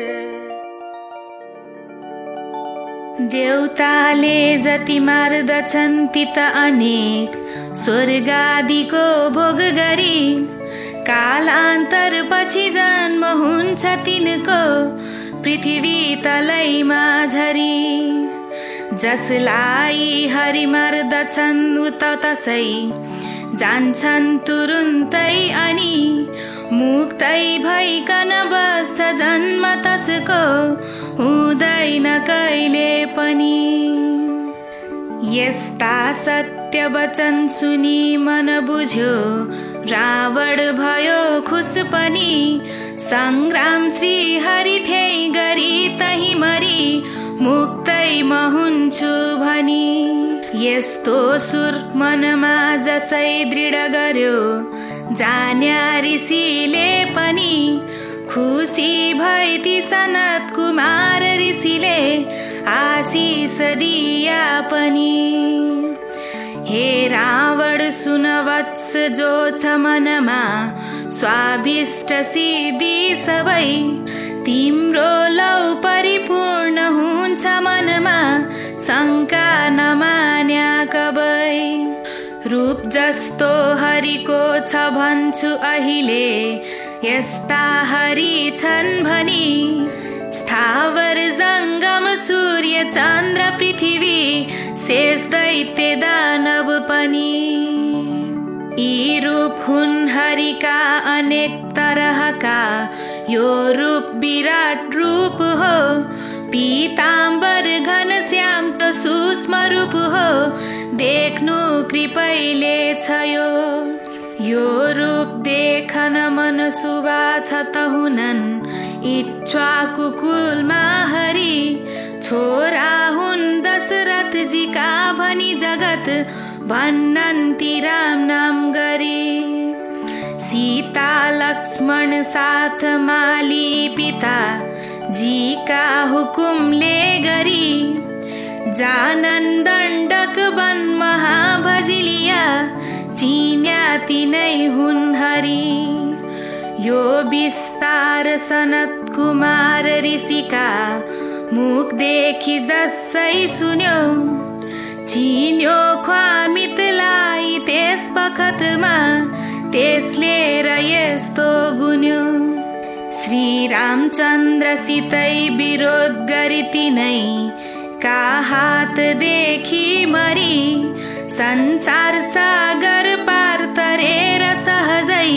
देउताले जति मार्दछन् ती त अनेक। स्वर्गादिको भोग गरी। कालान्तर पछि जन्म हुन्छ तिनको। पृथ्वी तलैमा झरी जसलाई हरि मार्दछन् उत तसै। जान्छन् तुरुन्तै अनि मुक्तै भइकन बस्छ जन्म तसको हुँदैन कहिले पनि। यस्ता सत्य वचन सुनि मन बुझ्यो रावण भयो खुस पनि। सङ्ग्राम श्री हरि थे गरी तही मरी मुक्तै म हुन्छु भनी। यस्तो सुर मनमा जसै दृढ गर्यो। जान्या ऋषिले पनि खुसी भई ती सनत कुमार ऋषिले आशिष दिया पनि। हे रावण सुन वत्स जो छ मनमा स्वाभिष्ट सिद्धि सबै तिम्रो लौ परिपूर्ण हुन्छ मनमा शङ्का नमान्या कबै रूप जस्तो हरिको छ भन्छु अहिले यस्ता हरि छन् भनी। स्थावर जङ्गम सूर्य चन्द्र पृथ्वी शेष दैत्य दानव पनि। यी रूप हुन् हरिका अनेक तरहका यो रूप विराट रूप हो। पीताम्बर घन श्याम त सूक्ष्म रूप हो। देख्नु कृपैले छ यो यो रूप देखन मन सुबा छ त हुनन्। इच्छा कुकुलमा हरि। छोरा हुन् दशरथजीका भनी जगत। भन्नन्ति राम नाम गरी। सीता लक्ष्मण साथ माली पिता जीका हुकुमले गरी। जानन दण्डक वन महाभजिलिया चिन्या तिनै हुन् हरि। यो विस्तार सनत कुमार ऋषिका मुखदेखि जसै सुन्यो। चिन्यो ख्वामितलाई त्यस बखतमा त्यसले र यस्तो गुन्यो। श्री रामचन्द्रसितै विरोध गरी तिनै का हातदेखि मरी संसार सागर पार तरेर सहजै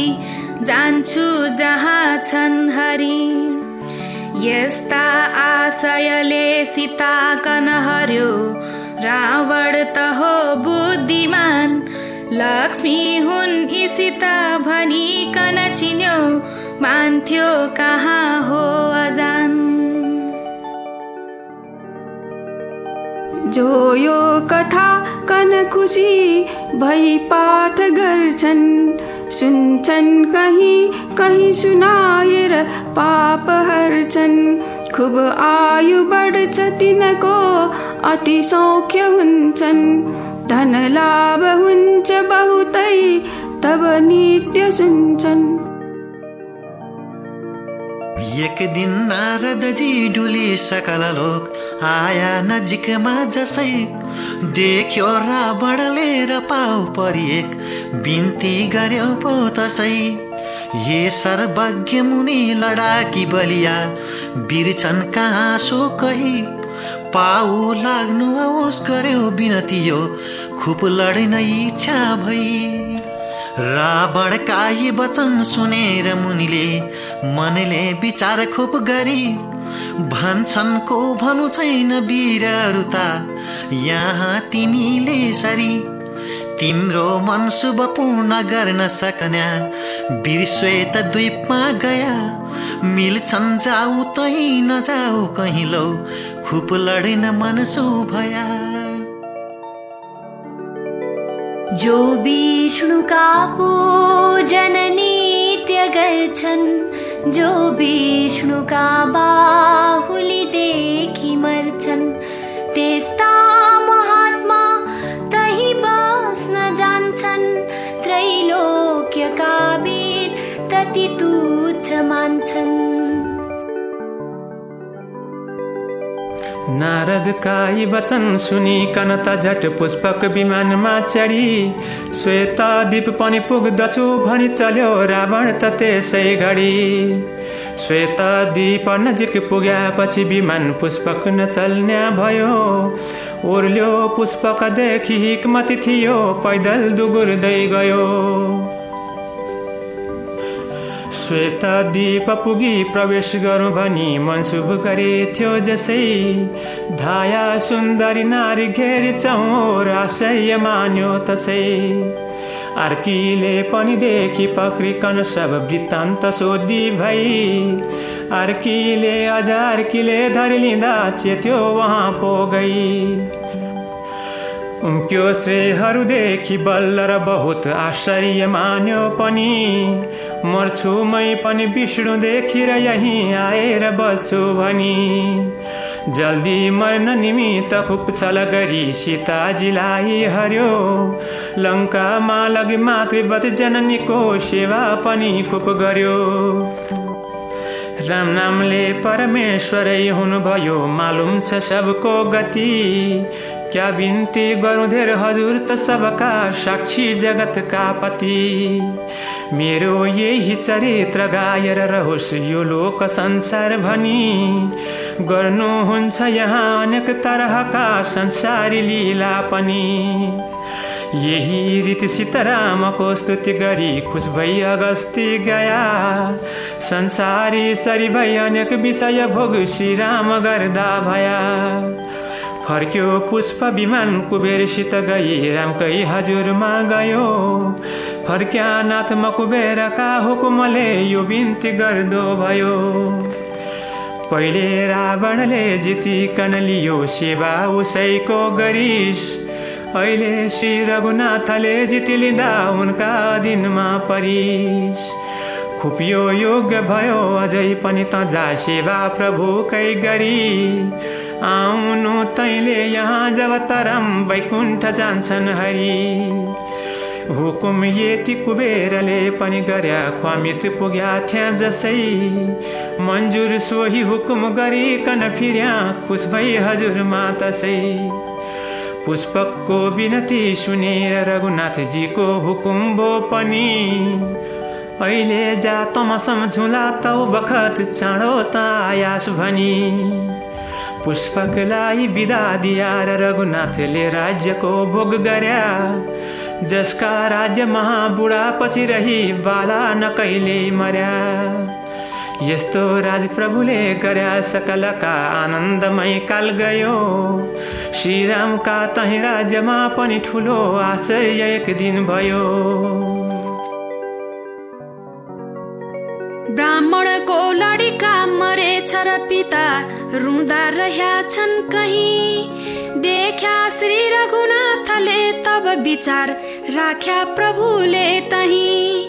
जान्छु जहाँ छन् हरि। यस्ता आशयले सीता कन हर्यो रावण त हो बुद्धिमान लक्ष्मी हुन् सीता भनिकन चिन्यो मान्थ्यो कहाँ हो अजान। जो यो कथा कन खुसी भई पाठ गर्छन् सुन्छन् कहीँ कहीँ सुनाएर पाप हर्छन्। खुब आयु बढ्छ तिनको अति सौख्य हुन्छन्। धन लाभ हुन्छ बहुतै तब नित्य सुन्छन्। एक दिन नारदजी डुली सकल लोक आया नजिकमा जसै देख्यो रावणले र पाउ परि एक बिन्ती गर्यो पो तसै हे सर्वज्ञ मुनि लडाकी बलिया बिर्छन् कहाँ सो कही पाउ लाग्नु आओस् गर्यो बिनती यो खुप लडिन इच्छा भई। रावण काई वचन सुनेर मुनिले मनले विचार खुब गरी भन्छन् को भनु छैन वीरहरू त यहाँ तिमीले सरी। तिम्रो मन शुभ पूर्ण गर्न सक्ने वीर श्वेत द्वीपमा गया। मिल्छन् जाऊ तै नजाऊ कहीँ लौ खुप लडिन मन भया जो विष्णुका पूजन नित्य गर्छन् जो विष्णुका बाहुलीदेखि मर्छन् त्यस्ता तति तुच्छ मान्छन्। नारदका यी वचन सुनिकन त झट पुष्पक विमानमा चढी। श्वेत दीप पनि पुग्दछु भनी चल्यो रावण त त्यसै घडी। श्वेत दीप नजिक पुग्यापछि विमान पुष्पक नचल्ने भयो। ओर्ल्यो पुष्पकदेखि हिक्मती थियो पैदल दुगुर्दै गयो। श्वेत दीप पुगी प्रवेश गरौँ भनी मनसुभ थियो जसै धाया सुन्दरी नारी घेरी चौर आशय मान्यो तसै अर्कीले पनि देखि पक्रिकन सब वृत्तान्त सोधी भई अर्कीले अझ अर्कीले धरि लिँदा चेत्यो उहाँ पो गई त्यो स्त्रीहरूदेखि बल्ल र बहुत आश्चर्य मान्यो पनि। मर्छु मै पनि विष्णु देखेर यहीँ आएर बस्छु भनी। जल्दी मर्न निमित्त खुब छल गरी सीताजीलाई हर्यो। लङ्कामा लगी मातृवत जननीको सेवा पनि खुब गर्यो। राम नामले परमेश्वरै हुनुभयो मालुम छ सबको गति। क्या बिन्ती गरौँ धेर हजुर त सबका साक्षी जगतका पति? मेरो यही चरित्र गाएर रहोस् यो लोक संसार भनी। गर्नुहुन्छ यहाँ अनेक तरहका संसारी लीला पनि। यही रीति सीतारामको स्तुति गरी खुस भई अगस्ती गया। संसारी सरी भई अनेक विषय भोग श्रीराम गर्दा भया। फर्क्यो पुष्प विमान कुबेरसित गई रामकै हजुरमा गयो फर्क्या नाथ कुबेरका हुकुमले यो बिन्ती गर्दो भयो पहिले रावणले जितिकन लियो सेवा उसैको गरिस अहिले श्री रघुनाथले जितिलिँदा उनका दिनमा परिस खुपियो योग्य भयो अझै पनि त जा सेवा प्रभुकै गरी आउनु तैले यहाँ जब तरम वैकुण्ठ जान्छन् हरि। हुकुम यति कुबेरले पनि गर्या ख्वामित पुग्या थ्या जसै। मन्जुर सोही हुकुम गरिकन फिर्या खुस भई हजुरमा तसै। पुष्पकको विनती सुनेर रघुनाथजीको हुकुम भो पनि। अहिले जा सम्झुला तौ बखत चाँडो त आयास भनी। पुष्पकलाई विदा दिया र रघुनाथले राज्यको भोग गर्या जसका राज्य महाबुढा पछि रही बाला न कहिले मर्या। यस्तो राजप्रभुले गर्या सकलका आनन्दमय काल गयो। श्रीरामका तही राज्यमा पनि ठुलो आश्चर्य एक दिन भयो। ब्राह्मणको लडिका मरेछ र पिता रुँदा रह्या छन् कहीँ। देख्या श्री रघुनाथले तब विचार राख्या प्रभुले तही।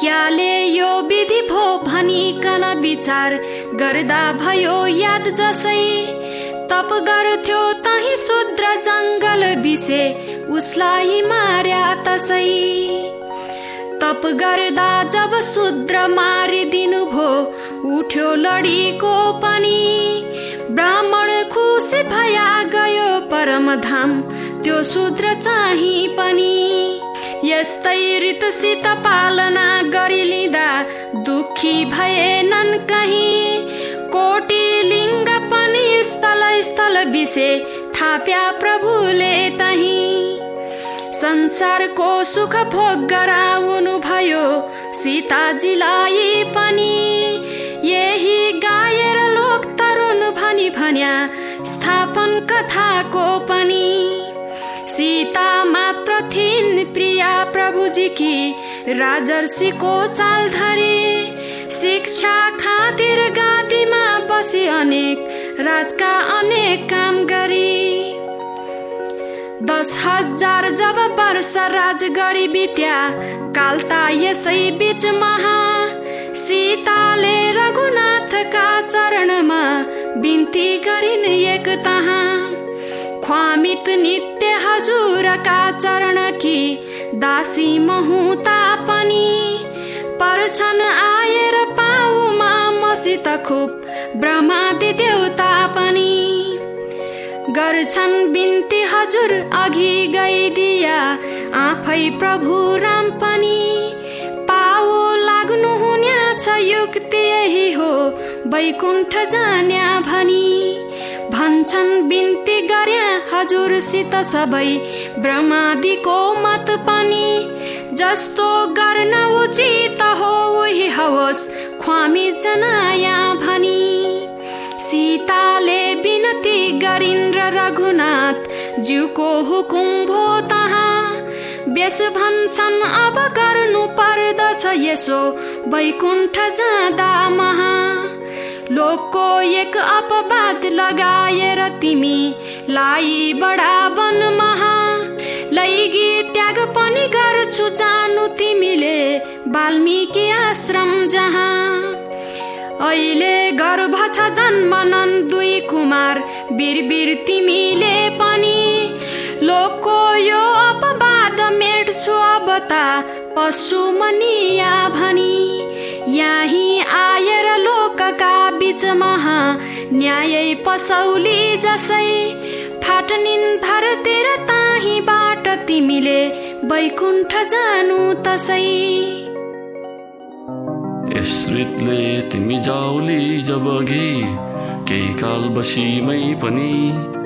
क्याले यो विधि भो भनिकन विचार गर्दा भयो याद जसै। तप गर्थ्यो तही शुद्र जङ्गल बिसे उसलाई मार्या तसै। तप गर्दा जब शूद्र मारिदिनु भो उठ्यो लडीको पनि। ब्राह्मण खुसी भया गयो परम धाम त्यो शूद्र चाहिँ पनि। यस्तै रीतसित पालना गरी लिँदा दुखी भएनन् कहीँ। कोटी लिङ्ग पनि स्थल स्थल विषे थाप्या प्रभुले तही। संसारको सुख भोग गराउनु भयो। सीताजीलाई पनि यही गाएर लोक तरुण भनी भन्या स्थापन कथाको पनि। सीता मात्र थिइन् प्रिया प्रभुजी कि राजर्षिको चाल धरे। शिक्षा खातिर गादीमा बसी अनेक राजका अनेक काम गरी। दस हजार जब वर्ष राज गरी बित्या कालता यसै बिच महा सीताले रघुनाथका चरणमा बिन्ती गरिन् एक तहा। ख्वामित नित्य हजुरका चरण कि दासी महु तापनि पर्छन् आएर पाउमा मसित खुब ब्रह्मादि देउता पनि गर्छन् बिन्ती हजुर अघि गइदिया। आफै प्रभु राम पनि। पाओ लाग्नु हुन्या छ युक्ति यही हो वैकुण्ठ जान्या भनी। भन्छन् बिन्ती गर्या हजुरसित सबै ब्रह्मादिको मत पनि। जस्तो गर्न उचित हो उही हवस् ख्वामी जनाया भनी। सीताले बिनती गरिन् र रघुनाथ ज्यूको हुकुम भो तहाँ। बेस भन्छन् अब गर्नु पर्दछ यसो वैकुण्ठ जाँदा महा। लोकको एक अपवाद लगाएर तिमी लाई बढावन महा। लैगी त्याग पनि गर्छु जानु तिमीले वाल्मिकी आश्रम जहाँ। अहिले गर्भ छ जन्मनन् दुई कुमार। बिर बिर तिमीले पनि। लोकको यो अपवाद मेट्छु अब त। पशु मनिया भनी। यही आएर लोकका बीच महा न्याय पसौली जसै। फाटनिन् धरतिर ताहीबाट तिमीले वैकुण्ठ जानु तसै। यस तिमी जाउली जब अघि केही काल बसीमै पनि।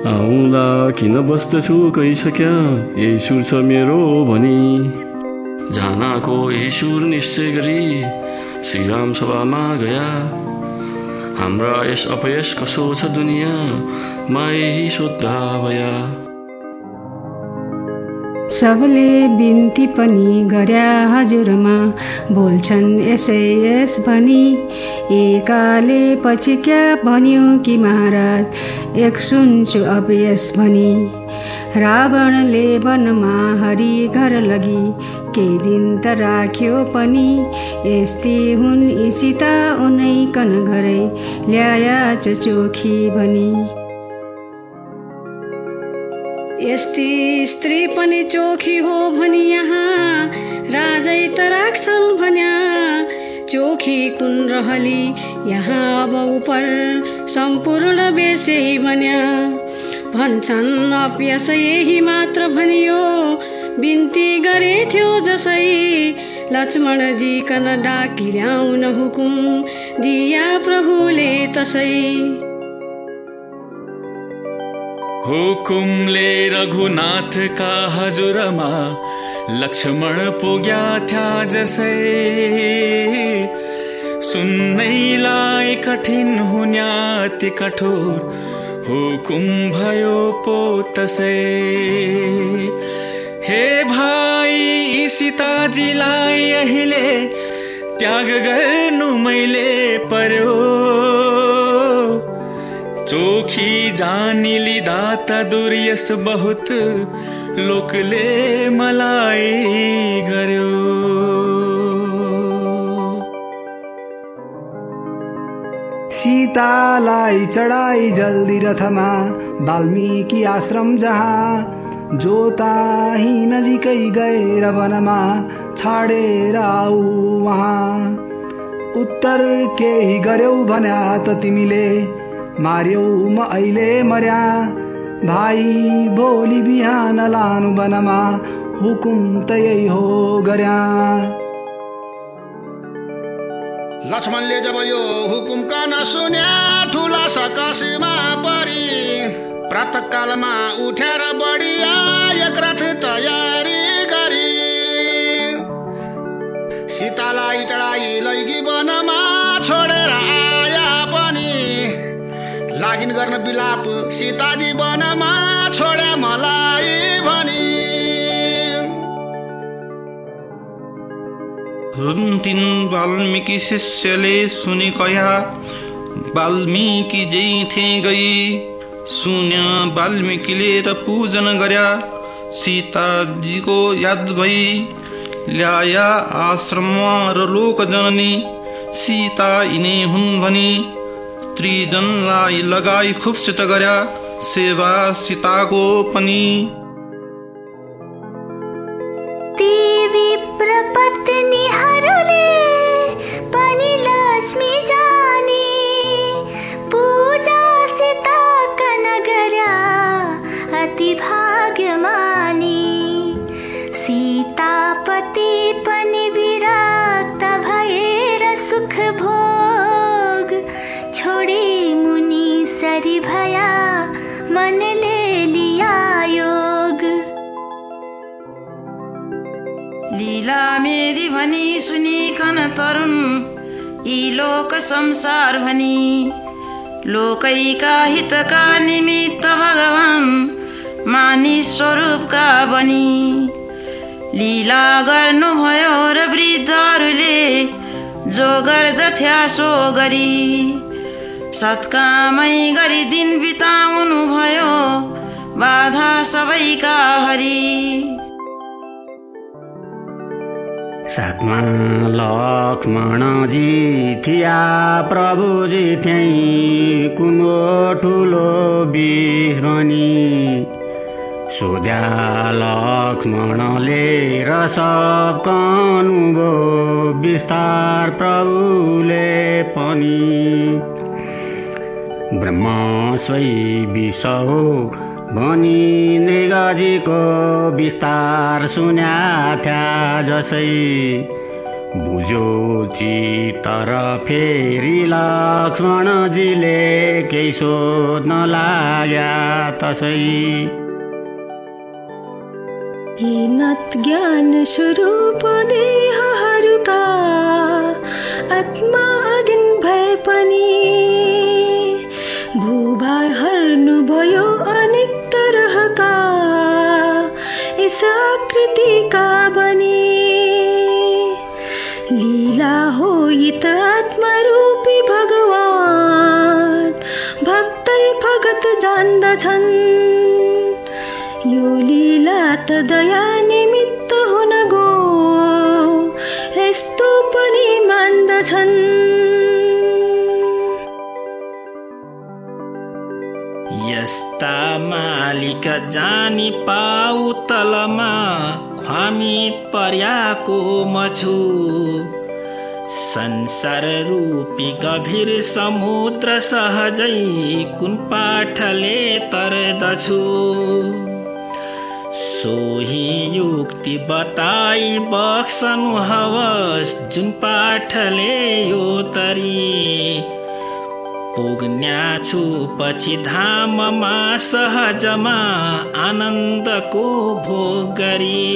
आउँला किन बस्दछु कहिसक्या सुर छ मेरो भनी। जानाको सुर निश्चय गरी श्रीराम सभामा गया। हाम्रा यस अपयस कसो छ दुनियाँ माई सोद्धा भया। सबले बिन्ती पनि गर्या हजुरमा। बोल्छन् यसै यस भनी। एकाले पछि क्या भन्यो कि महाराज एक सुन्छु अब यस भनी। रावणले वनमा हरि घर लगी। केही दिन त राख्यो पनि। यस्ती हुन् सीता उनैकन घरै। ल्याया चोखी भनी। यस्ती स्त्री पनि चोखी हो भनी यहाँ। राजै त राख्छन् भन्या। चोखी कुन रहली? यहाँ अब उपर सम्पूर्ण बेसै भन्या। भन्छन् अप्यस यही मात्र भनियो। बिन्ती गरेथ्यो जसै लक्ष्मणजी कन डाकी ल्याउन हुकुम। दिया प्रभुले तसै। हुकुमले रघुनाथका हजुरमा लक्ष्मण पुग्या थ्या जसै। सुन्नैलाई कठिन हुन्या अति कठोर हुकुम भयो पो तसै हे भाइ सीताजीलाई अहिले त्याग गर्नु मैले पर्यो चोखी जानी लिदा त दुर्यस बहुत लोकले मलाई गर्यो। सीतालाई चढाई जल्दी रथमा वाल्मिकी आश्रम जहाँ जोताही नजिकै गएर वनमा छाडेर आऊ उहाँ उत्तर केही गर्यौ भन्या त तिमीले मार्यौ म अहिले मर्या। भाइ भोलि बिहान लानु वनमा हुकुम त यही हो गर्या। लक्ष्मणले जब यो हुकुम कन सुन्या ठुला सकसीमा परी। कालमा उठेर बढिया एक रथ तयारी गरी। सीतालाई चढाई लैगी वनमा छोडेर लागिन गर्न बिलाप सीताजी वनमा छोडे मलाई भनी। हुन्थिन् वाल्मिकी शिष्यले सुनि कया वाल्मिकी थे गई। सुन्या वाल्मिकीले र पूजन गर्या सीताजीको याद भई। ल्याया आश्रममा र लोक जननी सीता यिनै हुन् भनी। त्रिजनलाई लगाई खुबसित गर्या सेवा सीताको पनि। सीतापति पनि विरक्त भएर सुख भोग मुनि सरी भया मनले लिया योग। लीला मेरी भनी सुनिकन तरुण यी लोक संसार भनी लोकैका हितका निमित्त भगवान् मानिस स्वरूपका बनी। लीला गर्नुभयो र वृद्धहरूले जो गर्दथ्या सो गरी। सत्कामै गरी दिन बिताउनु भयो। बाधा सबैका हरि। साथमा लक्ष्मणजी थिया प्रभुजी त्यहीँ कुनो ठुलो बनी सोध्या लक्ष्मणले र सब कनुभयो विस्तार प्रभुले पनि ब्रह्म स्वै विष हो। भनी नृगजीको विस्तार सुन्या थ्या जसै बुझो तर फेरि लक्ष्मणजीले केही सोध्न लाग्या तसै। ज्ञान स्वरूप देहहरूका आत्मा अधीन भए पनि भूभार हर्नुभयो अनेक तरहका। यस आकृतिका बने। लीला हो यी त आत्मरूपी भगवान। भक्तै भगत जान्दछन्। यो लीला त दया निमित्त हुन गो। यस्तो पनि मान्दछन्। यस्ता मालिक जानी पाउ तलमा ख्वामी पर्याको मछु संसार रूपी गभीर समुद्र सहजै कुन पाठले तर्दछु। सोही युक्ति बताई बक्सनु हवस् जुन पाठले यो तरी। पुग्न्या छु पछि धाममा सहजमा आनन्दको भोग गरी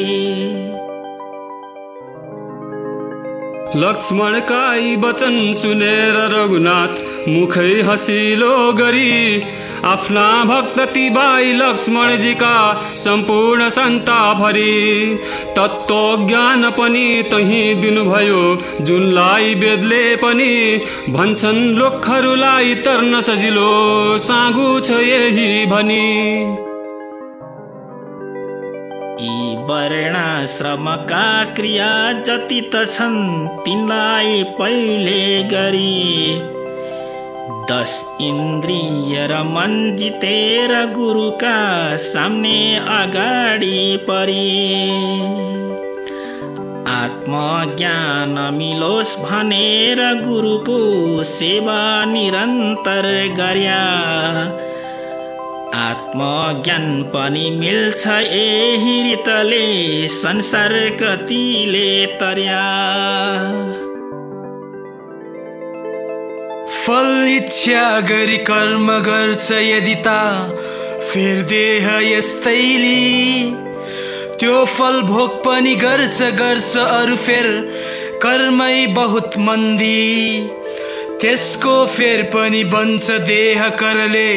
लक्ष्मणका यी वचन सुनेर रघुनाथ मुखै हसिलो गरी आफ्ना भक्त ती भाइ लक्ष्मणजीका सम्पूर्ण सन्तापभरि तत्त्व ज्ञान पनि तही दिनुभयो जुनलाई वेदले पनि भन्छन् लोकहरूलाई तर्न सजिलो सागु छ यही भनी। यी वर्णाश्रमका क्रिया जति त छन् तिनलाई पहिले गरी दस इन्द्रिय र मन जितेर गुरुका सामने अगाडि परी। आत्मज्ञान मिलोस् भनेर गुरुको सेवा निरन्तर गर्या। आत्मज्ञान पनि मिल्छ यही रितले संसार कतिले तर्या। फल इच्छा गरी कर्म गर्छ यदि ता फेर देह यस्तैली त्यो फल भोग पनि गर्छ गर्छ अरू फेर कर्मै बहुत मन्दी। त्यसको फेर पनि बन्छ देह करले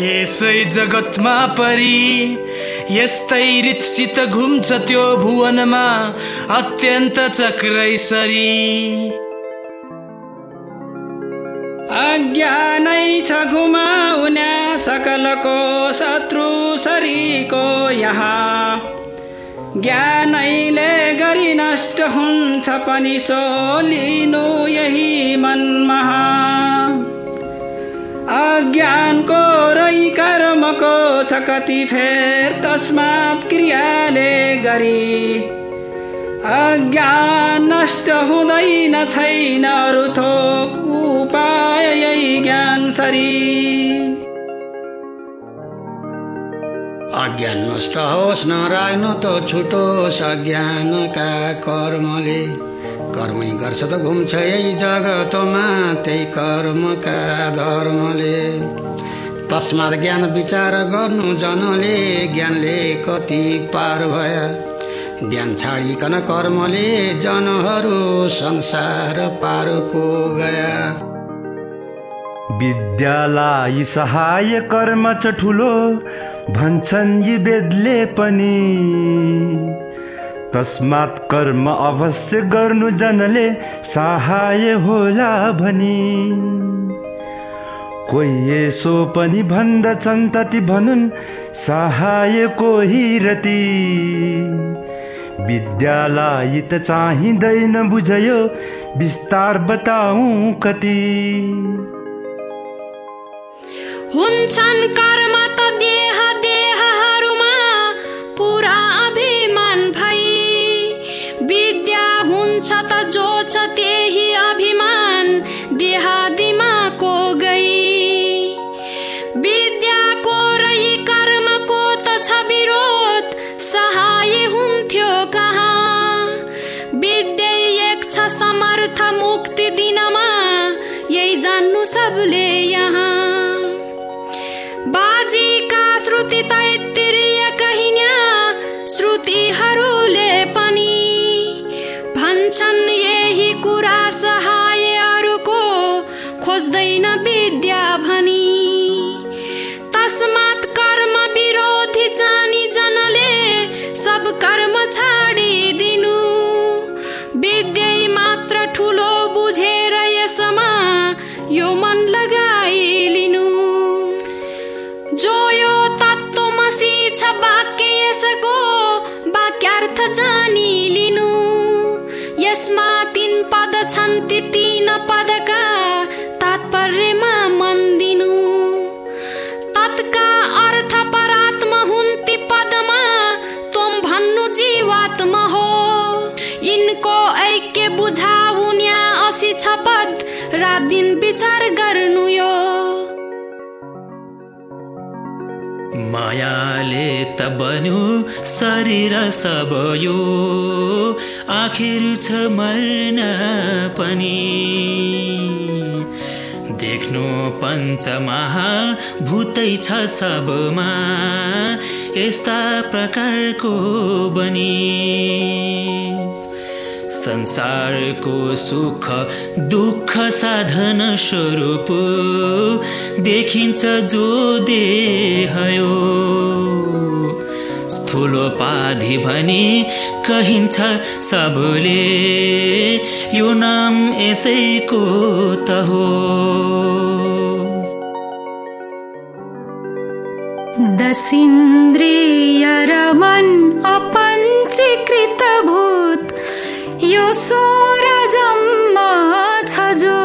यसै जगतमा परी। यस्तै रितसित घुम्छ त्यो भुवनमा अत्यन्त चक्रै अज्ञानै छ घुमाउन्या सकलको शत्रु शरीको यहाँ। ज्ञानैले गरी नष्ट हुन्छ पनि सोलिनु यही मनमा। अज्ञानको रही कर्मको छ कति फेर तस्मात क्रियाले गरी। अज्ञान नष्ट हुँदैन छैन अरू थोक। ज्ञान शरीर अज्ञान नष्ट होस् नराख्नु त छुटोस् अज्ञानका कर्मले। कर्मै गर्छ त घुम्छ यही जगतमा त्यही कर्मका धर्मले। तस्मात ज्ञान विचार गर्नु जनले ज्ञानले कति पार भया। ज्ञान छाडिकन कर्मले जनहरू संसार पारको गया। विद्यालाई सहाय कर्म च ठुलो भन्छन् यी वेदले पनि। तस्मात कर्म अवश्य गर्नु जनले सहाय होला भनी। कोही यसो पनि भन्दछन् तति भनुन् सहाय कोही रति। विद्यालाई त चाहिँदैन बुझयो विस्तार बताऊ कति। हुन्छन् कर्म त देह देहहरूमा पुरा अभिमान भई। विद्या हुन्छ त जो छ त्यही अभिमान। देहादिमा को गई? विद्याको रही कर्मको त छ विरोध। सहाय हुन्थ्यो कहाँ? विद्या एक छ समर्थ मुक्ति दिनमा। यही जान्नु सबले यहाँ। बाजीका श्रुति तैत्तिरीय कहिन्या श्रुतिहरूले पनि। भन्छन् यही कुरा सहाय अरूको खोज्दैन जो यो तत्त्वमसी छ वाक्य यसको वाक्यार्थ जानी लिनु। यसमा तीन पद छन् ती तीन पदका तात्पर्यमा मन दिनु तत्का अर्थ परात्मा हुन् ती पदमा तोम भन्नु जीवात्मा हो। यिनको ऐक्य बुझाउन्या असी छ पद विचार गर्नु यो। मायाले त बन्यो शरीर सब यो आखिर छ मर्न पनि। देख्नु पञ्चमहा भूतै छ सबमा यस्ता प्रकारको बनी। संसारको सुख दुःख साधन स्वरूप देखिन्छ जो देहयो स्थूलोपाधि भनी कहिन्छ सबले यो नाम यसैको त हो। दसिन्द्रिय रमन अपञ्चीकृत भूत यो सोर जम्मा छ जो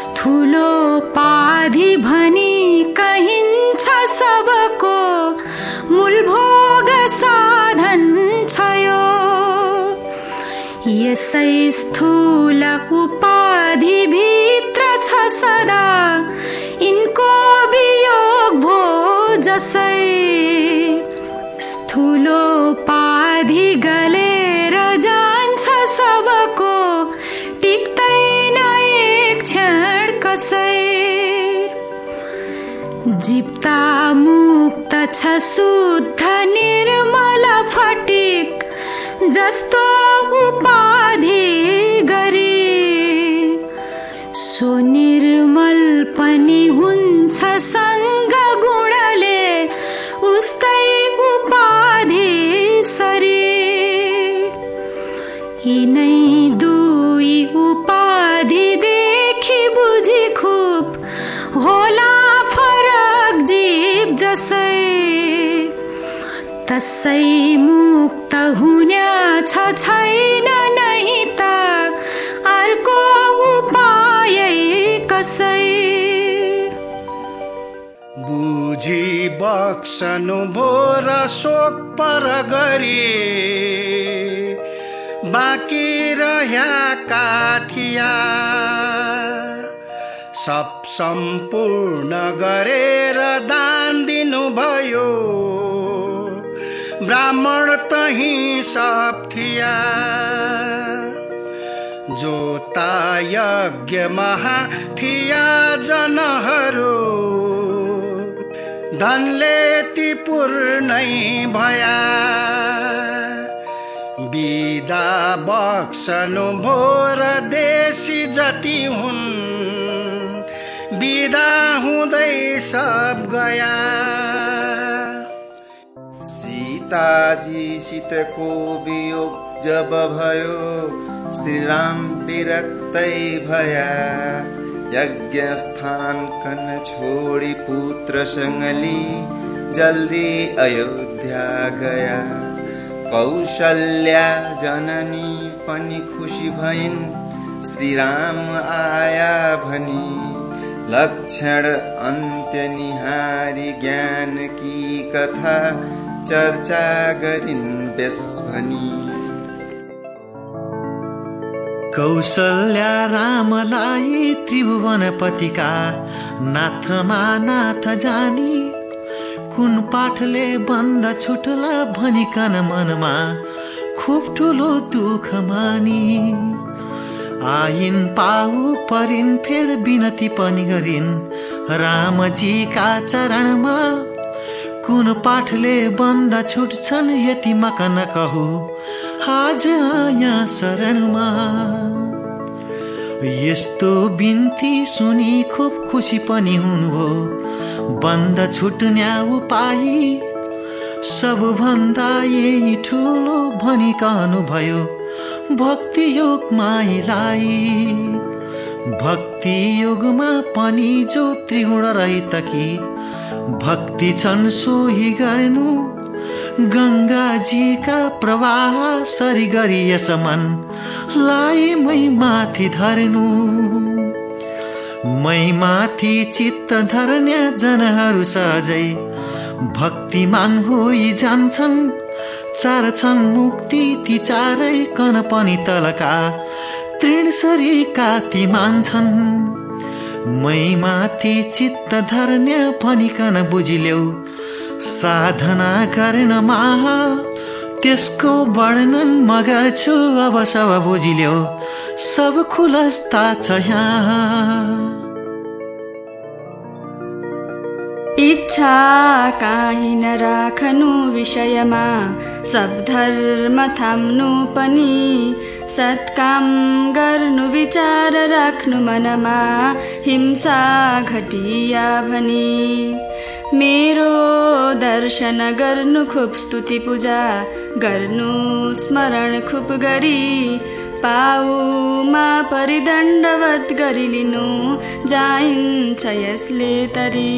स्थूलोपाधि भनी कहिन्छ सबको मूल भोग साधन छ यो। यसै स्थूल उपाधि भित्र छ सदा। यिनको वियोग भो जसै स्थूलोपाधि कसै जिप्ता मुक्त छ शुद्ध निर्मल फटिक जस्तो उपाधि गरी। सो निर्मल पनि हुन्छ सङ्ग गुणले उस्तै उपाधि शरीर यिनै दुई उपाधि कसै तसै मुक्त हुने छ छैन नै त अर्को उपाय कसै? बुझी बक्सनु भोर शोक पर गरी बाँकी रह्या काठिया। सब सम्पूर्ण गरेर दान दिनुभयो। ब्राह्मण तही सब थिया। जोता यज्ञ महा थिया जनहरू। धनले ती पूर्णै भया। बिदा बक्सनु भोर देशी जति हुन्। बिदा हुँदै सब गया। सीताजीसितको वियोग जब भयो श्रीराम विरक्तै भया। यज्ञ स्थान कन छोडी पुत्र सङ्गली जल्दी अयोध्या गया। कौशल्या जननी पनि खुसी भइन् श्रीराम आया भनी। लक्षण अन्त्य निहारी ज्ञान की कथा चर्चा गरिन् बेस कौशल्या रामलाई त्रिभुवनपतिका नाथमा नाथ जानी कुन पाठले बन्द छुटला भनिकन मनमा खुब ठुलो दुःख मानी। आइन् पाउ परिन् फेर बिनती पनि गरिन्। रामजीका चरणमा कुन पाठले बन्द छुट्छन् यति मकन कहु। आज यहाँ शरणमा। यस्तो बिन्ती सुनि खुब खुसी पनि हुनुभयो। बन्द छुट्न्या उपाय सबभन्दा यही ठुलो भनी कहनुभयो भक्ति योग माइलाई भक्ति योगमा पनि जो त्रिगुण रहित कि भक्ति छन् सोही गर्नु। गङ्गाजीका प्रवाह सरी गरी यस मन लाई मै माथि धर्नु। मै माथि चित्त धर्ने जनहरू सहजै भक्तिमान होई जान्छन्। चार छन् मुक्ति ती चारै कन पनि तलका। तृण शरीरका ती मान्छन् मै माथि चित्त धर्ने भनिकन बुझिल्यौ। साधना गर्न माह त्यसको वर्णन म गर्छु अब सब बुझिल्यौ। सब खुलस्ता छ यहाँ। इच्छा काहीँ नराखनु विषयमा सब धर्म थाम्नु पनि सत्काम गर्नु विचार राख्नु मनमा हिंसा घटिया भनी। मेरो दर्शन गर्नु खुब स्तुति पूजा गर्नु स्मरण खुब गरी। पाउमा परिदण्डवत गरिलिनु जाइन्छ यसले तरी।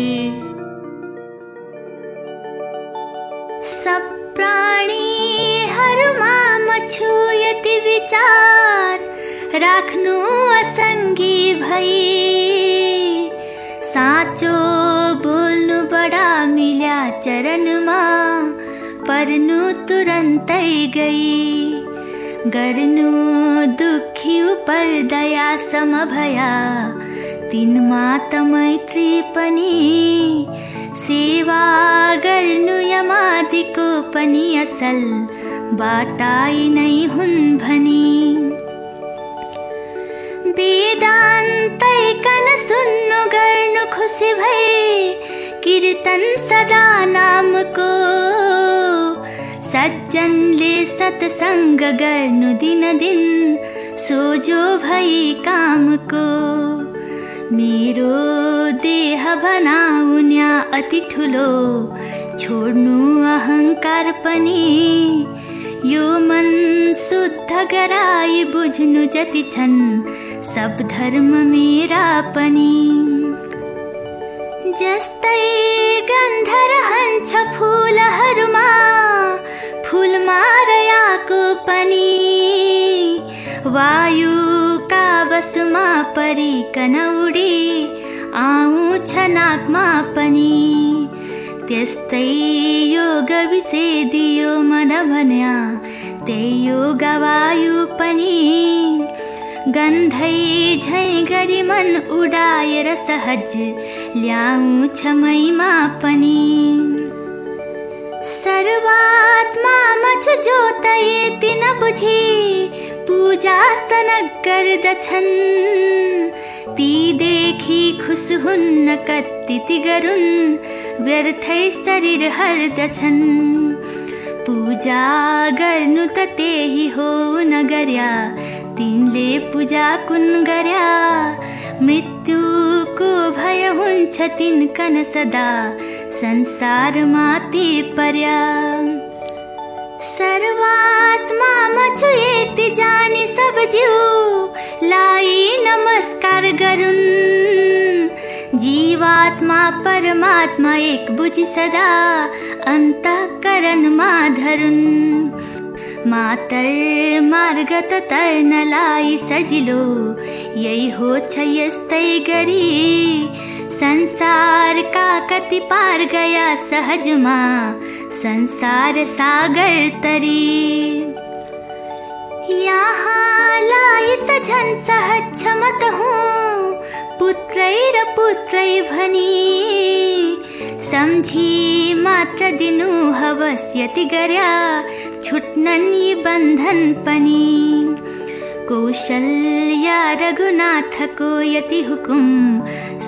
प्राणीहरूमा म छु यति विचार राख्नु असङ्गी भई। साँचो बोल्नु बडा मिल्या चरणमा पर्नु तुरन्तै गई। गर्नु दुखी उपर दया समभया तिनमा त मैत्री पनि सेवा गर्नु यमादिको पनि असल बाटाइ नै हुन् भनी वेदान्तै कन सुन्नु गर्नु खुसी भई कीर्तन सदा नामको सज्जनले सत्सङ्ग गर्नु दिन दिन सोझो भई कामको मेरो देह बनाउन्या अति ठुलो छोड्नु अहङ्कार पनि। यो मन शुद्ध गराई बुझ्नु जति छन् सब धर्म मेरा पनि। जस्तै गन्ध रहन्छ फुलहरूमा फुलमा रयाको पनि। वायुका बसुमा परिकन उडी आउँछ नाकमा पनि त्यस्तै योग विषय दियो मन भन्या त्यही योग वायु पनि गन्धै झै गरी मन उडाएर सहज ल्याउँछ मैमा पनि सर्वात्मा मच जोत यति नबुझी पूजासन गर्दछन् ती देखि खुस हुन्न कति गरून् व्यर्थै शरीर हर्दछन् पूजा गर्नु त त्यही हो नगर्या तिनले पूजा कुन गर्या मृत्युको भय हुन्छ तिनकन सदा संसारमा ती पर्या। सर्वात्मा मछु यति जानी सब जिउ लाई नमस्कार गरून्। जीवात्मा परमात्मा एक बुझी सदा अन्तःकरणमा धरुन्। मातर मार्ग त तर्नलाई सजिलो यही हो छ यस्तै गरी संसारका कति पार गया सहजमा संसार सागर तरी। यहाँलाई त झन् सहज क्षमत हुँ पुत्रै र पुत्रै भनी सम्झी मात्र दिनु हवस यति गर्या छुट्नन् बन्धन पनि। कौशल्या रघुनाथको यति हुकुम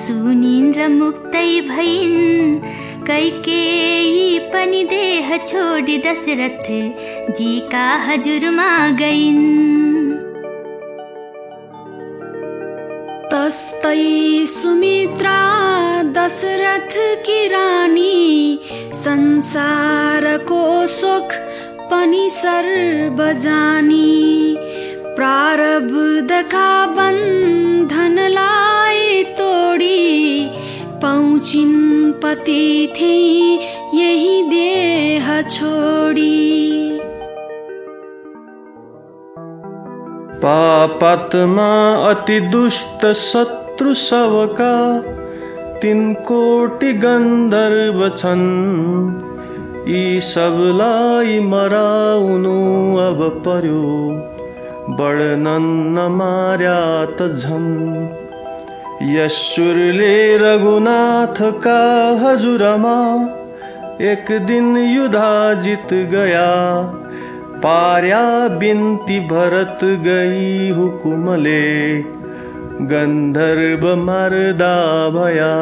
सुनिन्द्र मुक्तै भइन् कैकेयी पनि देह छोडी दशरथ जीका हजुरमा गइन् तस्तै सुमित्रा दशरथ की रानी संसारको सुख पनि सर्व जानी प्रारब्धका बन्धनलाई तोडी पहुँचिन् पति थिए यही देह छोडी। पापात्मा अति दुष्ट शत्रु सबका तिन कोटि गन्धर्व छन्। यी सबलाई मराउनु अब पर्यो वर्णन नमार्या त झन्। यशुरले रघुनाथका हजुरमा एक दिन युधा जित गया। पार्या बिन्ती भरत गई हुकुमले गन्धर्व मर्दा भया।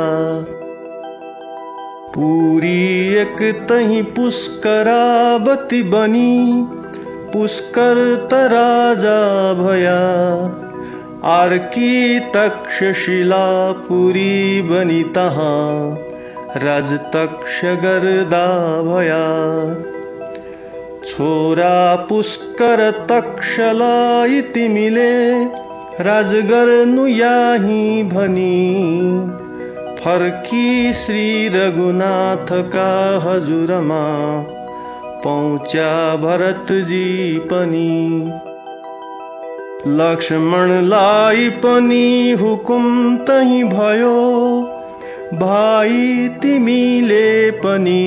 पुरी एक तही पुष्करावती बनी पुष्कर त राजा भया आर्की तक्षशिला पुरी बनि तजतक्षगर छोरा पुष्करतक्षला इति मिले राजगर्नु याहि भनी। फर्की श्री रघुनाथका हजुरमा पहुँचा भरतजी पनि। लक्ष्मणलाई पनि हुकुम तही भयो। भाइ तिमीले पनि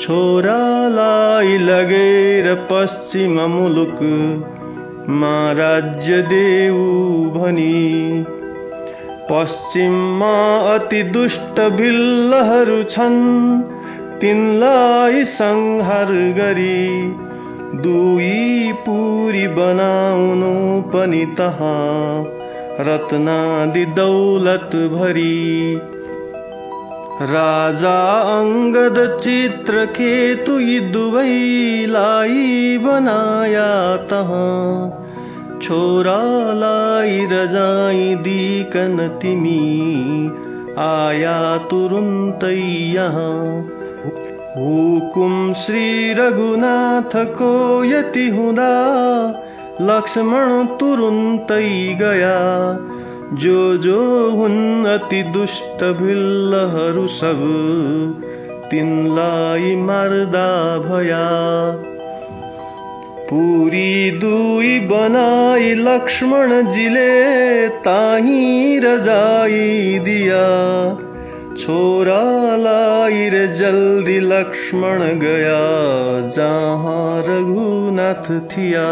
छोरालाई लगेर पश्चिम मुलुक मा राज्य देऊ भनी। पश्चिममा अति दुष्ट भिल्लहरू छन् तिनलाई संहार गरी दुई पुरी बनाउनु पनि तहाँ रत्नादि दौलत भरी। राजा अङ्गद चित्र दुवैलाई बनाया तहाँ। छोरालाई रजाई दिकन तिमी आया तुरुन्तै यहाँ हुकुम श्री रघुनाथको यति हुँदा लक्ष्मण तुरुन्तै गया। जो जो हुन् अति दुष्ट भिल्लहरू सब तिनलाई मार्दा भया। पुरी दुई बनाई लक्ष्मणजीले ताही रजाई दिया। छोरालाई रे जल्दी लक्ष्मण गया जहाँ रघुनाथ थिया।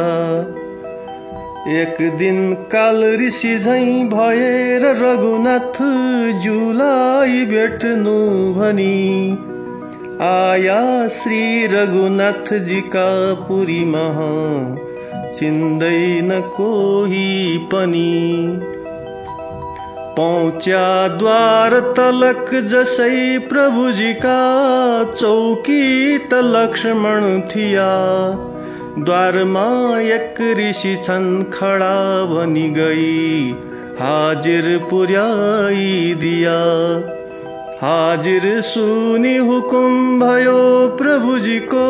एक दिन काल ऋषि झै भएर रघुनाथ जुलाई भेट्नु भनी आया श्री रघुनाथ जीका पुरीमा चिन्दैन कोही पनि। पहुँच्या द्वार तलक जसै प्रभुजीका चौकी त लक्ष्मण थिया। द्वारमा एक ऋषि छन् खडा भनी गई हाजिर पुर्याई दिया। हाजिर सुनि हुकुम भयो प्रभुजीको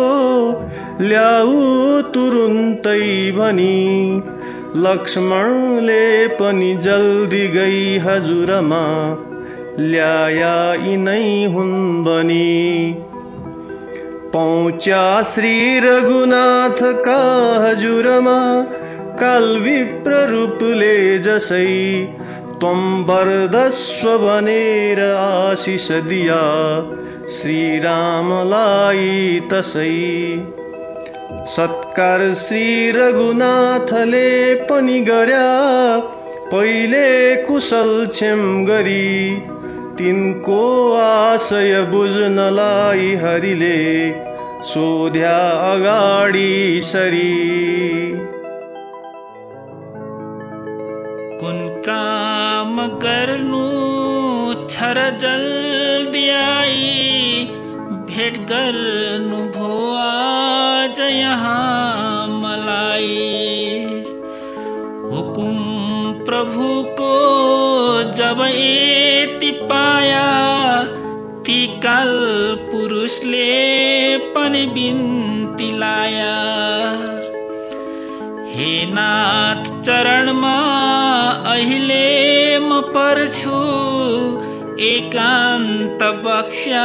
ल्याऊ तुरुन्तै भनी लक्ष्मणले पनि जल्दी गई हजुरमा ल्याया यिनै हुन् बनी। पहुँच्या श्री रघुनाथका हजुरमा काल विप्र रूपले जसै वरदस्व भनेर आशिष दिया श्रीरामलाई तसै। सत्कार श्री रघुनाथले पनि गर्या पहिले कुशल क्षम गरी तिनको आशय बुझ्नलाई हरिले सोध्या अगाडि सरी। कुन काम गर्नु छ र जल्दी आई भेट गर्नु भो मलाई हुकुम प्रभुको जब यति पाया ती काल पुरुषले पनि बिन्ती लाया। हे नाथ चरणमा अहिले म पर्छु एकान्त बक्ष्या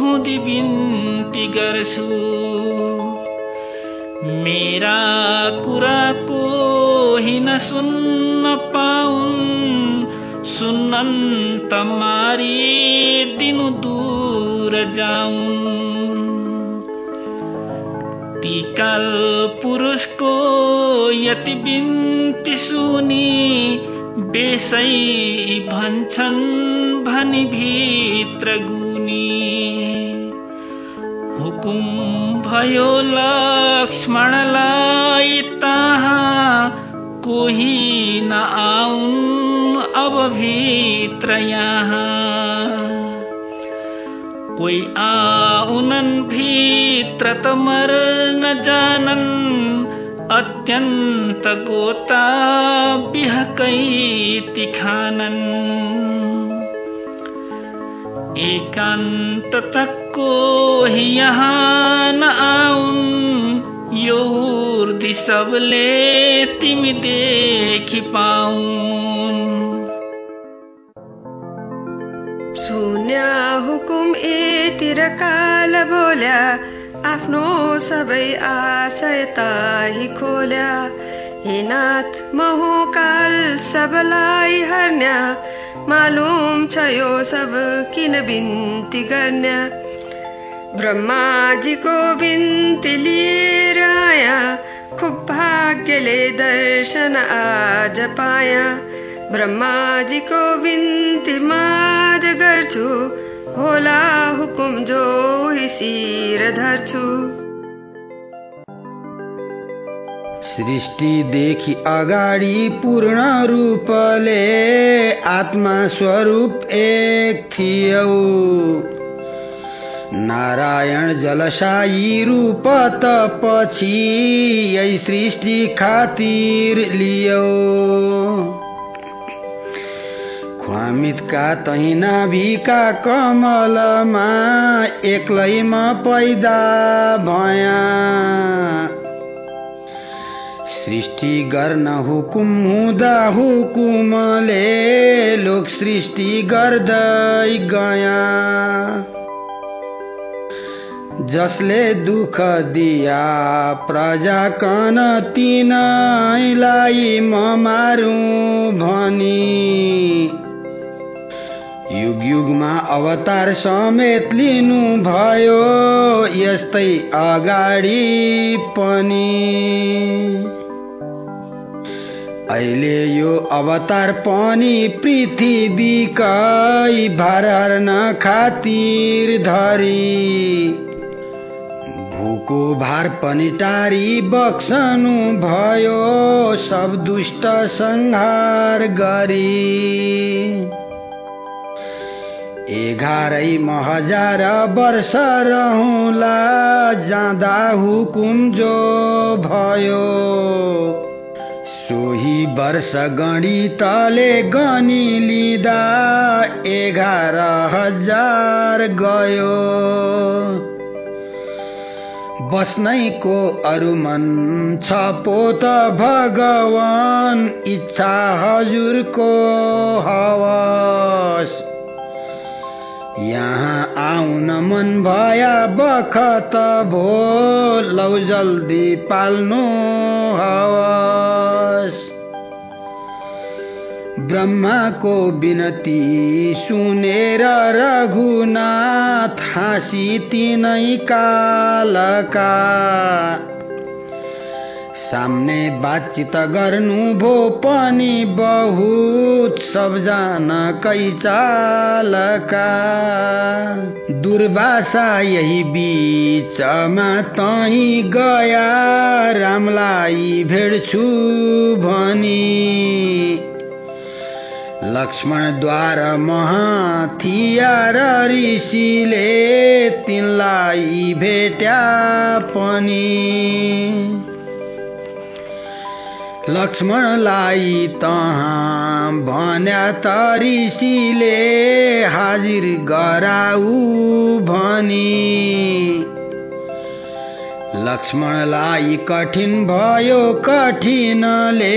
हुँदी बिन्ती गर्छु। मेरा कुराको हिन सुन्न पाउन्। सुन्नन्त मारी दिनु दूर जाउन्। टिकाल पुरुषको यति बिन्ती सुनि बेसै भन्छन् भनी भित्र गुनी कुम्भयो लक्ष्मणलयिताः कोहि न आउन् अवभित्र कोई आउनन् आौनन् जानन् अत्यन्तगोता अत्यन्त खानन्। एकान्त तक्को यहाँ न आउन् यो उर्दी सबले तिमी देखि पाउन् शून्य हुकुम यतिर काल बोल्या आफ्नो सबै आशय ताही खोल्या। हे नाथ महोकाल सबलाई हर्न्या मालुमो सिन्ति ब्रह्माजिन्ति लीराया भाग्यले दर्शन आज पाया। ब्रह्माजीको बिन्ती माज गर्छु होला हुकुम जो हि धर्छु। सृष्टिदेखि अगाडि पूर्ण रूपले आत्मा स्वरूप एक थियौ। नारायण जलसायी रूप त पछि यही सृष्टि खातिर लियो। ख्वामितका तही नाभिका कमलमा एक्लैमा पैदा भया। सृष्टि गर्न हुकुम हुँदा हुकुमले लोक सृष्टि गर्दै गया। जसले दुःख दिया प्रजा कन तिनैलाई म मारौँ भनी। युग युगमा अवतार समेत लिनु भयो यस्तै अगाडि पनि। अहिले यो अवतार पनि पृथ्वीकै भार हर्न खातिर धरी। भूको भार पनि टारी बक्सनु भयो सब दुष्ट संहार गरी। एघारै हजार वर्ष रहला जाँदा हुकुम जो भयो। सोही वर्ष गणितले गनी लिँदा एघार हजार गयो। बस्नैको अरू मन छ पोत भगवान इच्छा हजुरको हवस। यहाँ आउन मन भया बखत भो लौ जल्दी पाल्नु हवस। ब्रह्माको विनती सुनेर रघुनाथ हाँसी तिनै कालका सामने बातचित गर्नु भो पनि बहुत सबजना कैचालका दुर्वासा यही बिचमा तही गया रामलाई भेट्छु भनी। लक्ष्मणद्वार महाथिया र ऋषिले तिनलाई भेट्या पनि। लक्ष्मणलाई तहाँ भन्या त ऋषिले हाजिर गराऊ भनी। लक्ष्मणलाई कठिन भयो कठिनले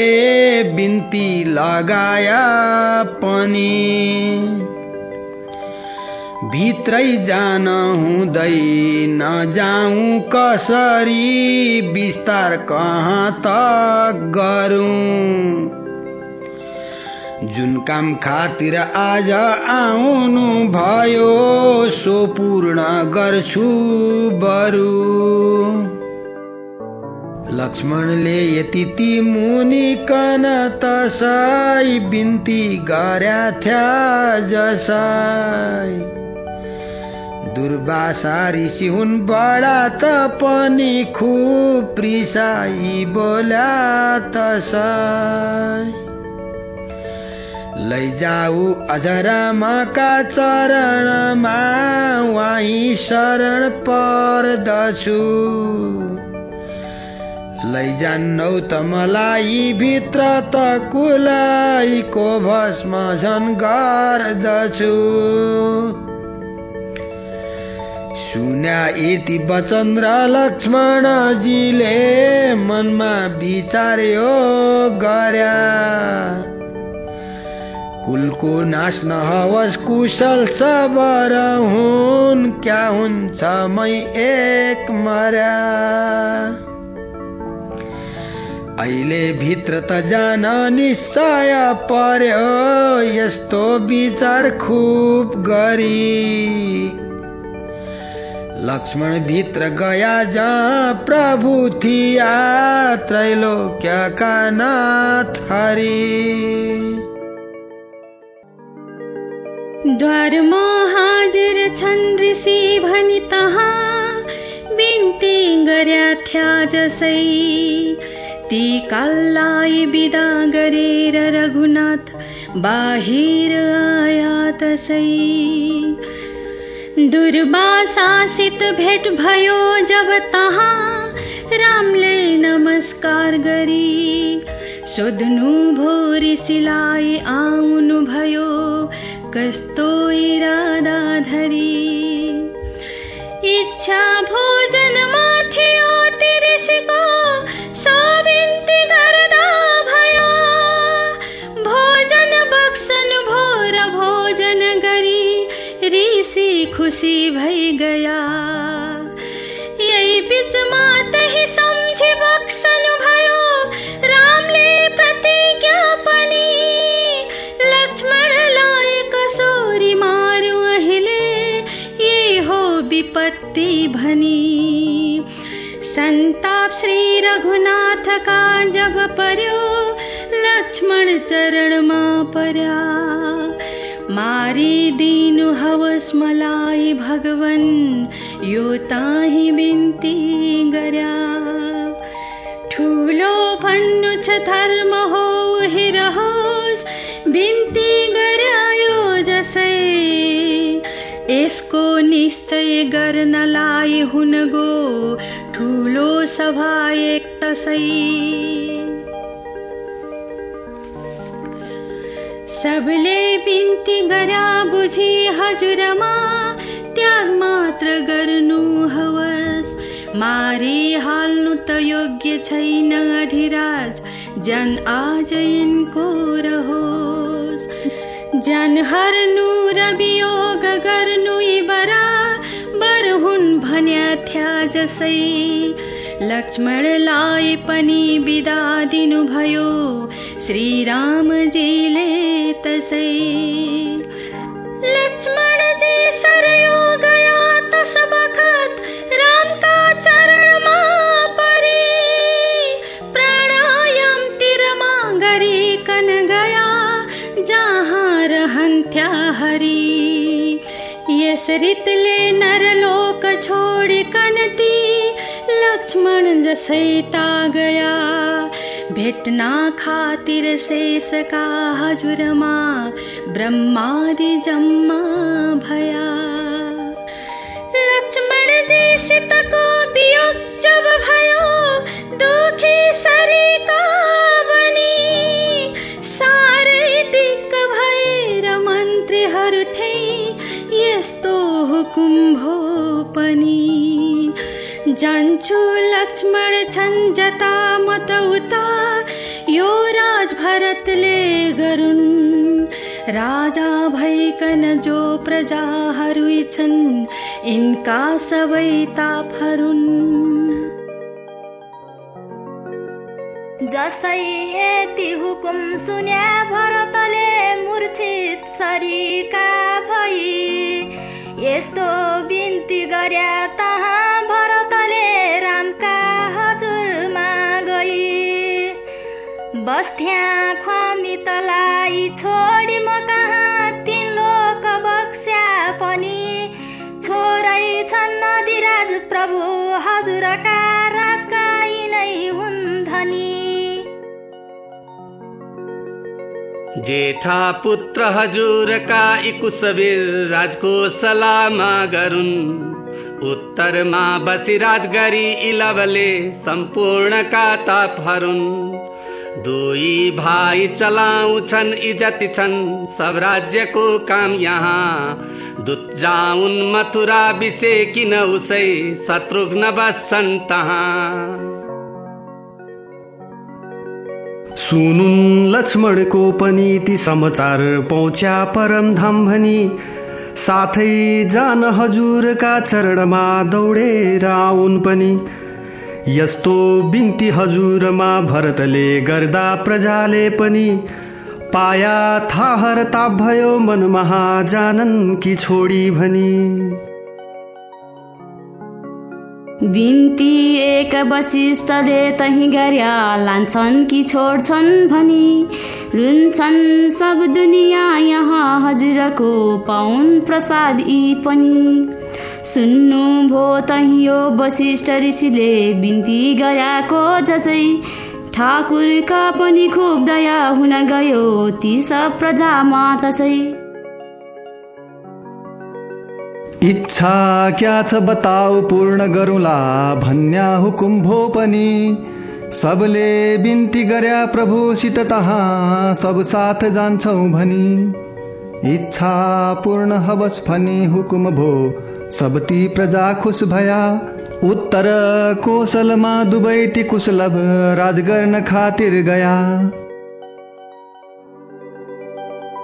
बिन्ती लगाया पनि। भित्रै जान हुँदैन जाउँ कसरी? बिस्तार कहाँ त गरौँ? जुन काम खातिर आज आउनु भयो सो पूर्ण गर्छु बरु। लक्ष्मणले यति ती मुनि कन तसाई बिन्ती गर्या थ्या जसाई दुर्वासा ऋषि हुन् बडा त पनि खुब रिसाई बोल्या तसाई लैजाऊ अजरामाका चरणमा वाही शरण पर्दछु। लैजान्नौ त मलाई भित्र त कुलाइको भस्म झन् गर्दछु। सुन्या यति वचन र लक्ष्मणजीले मनमा विचार्यो गर्या। कुलको नाश नहवस् कुशल सबर हुन् क्या हुन्छ मै एक मर्या। अहिले भित्र त जान निश्चय पर्यो यस्तो विचार खुब गरी। लक्ष्मण भित्र गया जहाँ प्रभु थिया त्रैलोक्यका नाथ हरि। द्वारमा हाजिर छन् ऋषि भनी तहाँ। बिन्ती गर्या थ्या जसै ती काललाई बिदा गरेर रघुनाथ। बाहिर आया तसै दुर्वासासित भेट भयो जब तहाँ। रामले नमस्कार गरी सोध्नु भो ऋषिलाई आउनु भयो कस्तो इरादा धरी। इच्छा भोजनमा थियो ती खुशी भई गया। यही बिच मात ही समझी बक्सन भयो। बि मान भी प्रति लक्ष्मण लाय अहिले। माले हो विपत्ति भनी। संताप श्री रघुनाथ का जब पर्यो लक्ष्मण चरणमा पर्या। मारी दीनु हवस मलाई भगवन यो ताही बिन्ती गर्या। ठुलो भन्नु छ धर्म हो रहोस् बिन्ती गर्यायो जसै। यसको निश्चय गर्नलाई हुन गो ठुलो सभा एक तसै। सबले बिन्ती गर्या बुझी हजुरमा त्याग मात्र गर्नु हवस मारी हाल्नु त योग्य छैन अधिराज। जन आज यिनको रहोस्। जन हर्नु र वियोग गर्नु बरा बर। हुन् भन्या थ्या जसै। लक्ष्मणलाई पनि बिदा दिनुभयो। श्रीराम जी ले तसै। लण जी सरया तस वख रा चरणी प्राणायाम तीरमागरी कनगया जहा रहन् त्या हरि यशरीतले नरलोक छोड़ कनती लक्ष्मण जसैता गया। भेट्न खातिर शेषका हजुरमा ब्रह्मादि जम्मा भया। लक्ष्मणजी सीतको वियोग जब भयो दुखी सरिका बनी। साह्रै दिक्क भएर मन्त्रीहरू थिए यस्तो हुकुम भो पनि जान्छु लक्ष्मण छन् जता म त उता यो राज भरतले गरून् राजा भइकन जो प्रजाहरू छन् यिनका सबै तापहरून् जसै यति हुकुम सुन्या भरतले मूर्छित सरिका भई यस्तो बिन्ती गर्या तहाँ भरतले रामका हजुरमा गई। बस्थ्या ख्वामी तलाई छोडी म कहाँ तिन लोक बक्स्या पनि। छोरै छन् नदिराज प्रभु हजुरका राजका नै हुन् धनी। जेठा पुत्र हजुरका इकुसबिर राजको सलामा गरून् उत्तरमा बसिराज गरी इलवले सम्पूर्णका तापहरुन् दुई भाइ चलाउँछन् इजत छन् सब राज्यको काम यहाँ। दूत जाउन् मथुरा विषे किन उसै शत्रुघ्न बस्छन् तहाँ। सुनुन् लक्ष्मणको पनि ती समाचार पहुँच्या परम धाम भनी साथै जान हजुरका चरणमा दौडेर आउन् पनि। यस्तो बिन्ती हजुरमा भरतले गर्दा प्रजाले पनि। पाया थाहर ताप भयो मनमहा जानन् कि छोडी भनी। बिन्ती एक वशिष्ठले तही गर्या लान्छन् कि छोड्छन् भनी। रुन्छन् सब दुनियाँ यहाँ हजुरको पाउन् प्रसाद यी पनि। सुन्नु भो तही यो वशिष्ठ ऋषिले बिन्ती गर्याको जसै। ठाकुरका पनि खुब दया हुन गयो ती सब प्रजामा तसै। इच्छा क्या छ बताऊ पूर्ण गरौँला भन्या हुकुम भो पनि सबले बिन्ती गर्या प्रभुसित तहाँ सब साथ जान्छौ भनी। इच्छा पूर्ण हवस भनी हुकुम भो सब ती प्रजा खुस भया। उत्तर कोसलमा दुवै ती कुशलभ राज गर्न खातिर गया।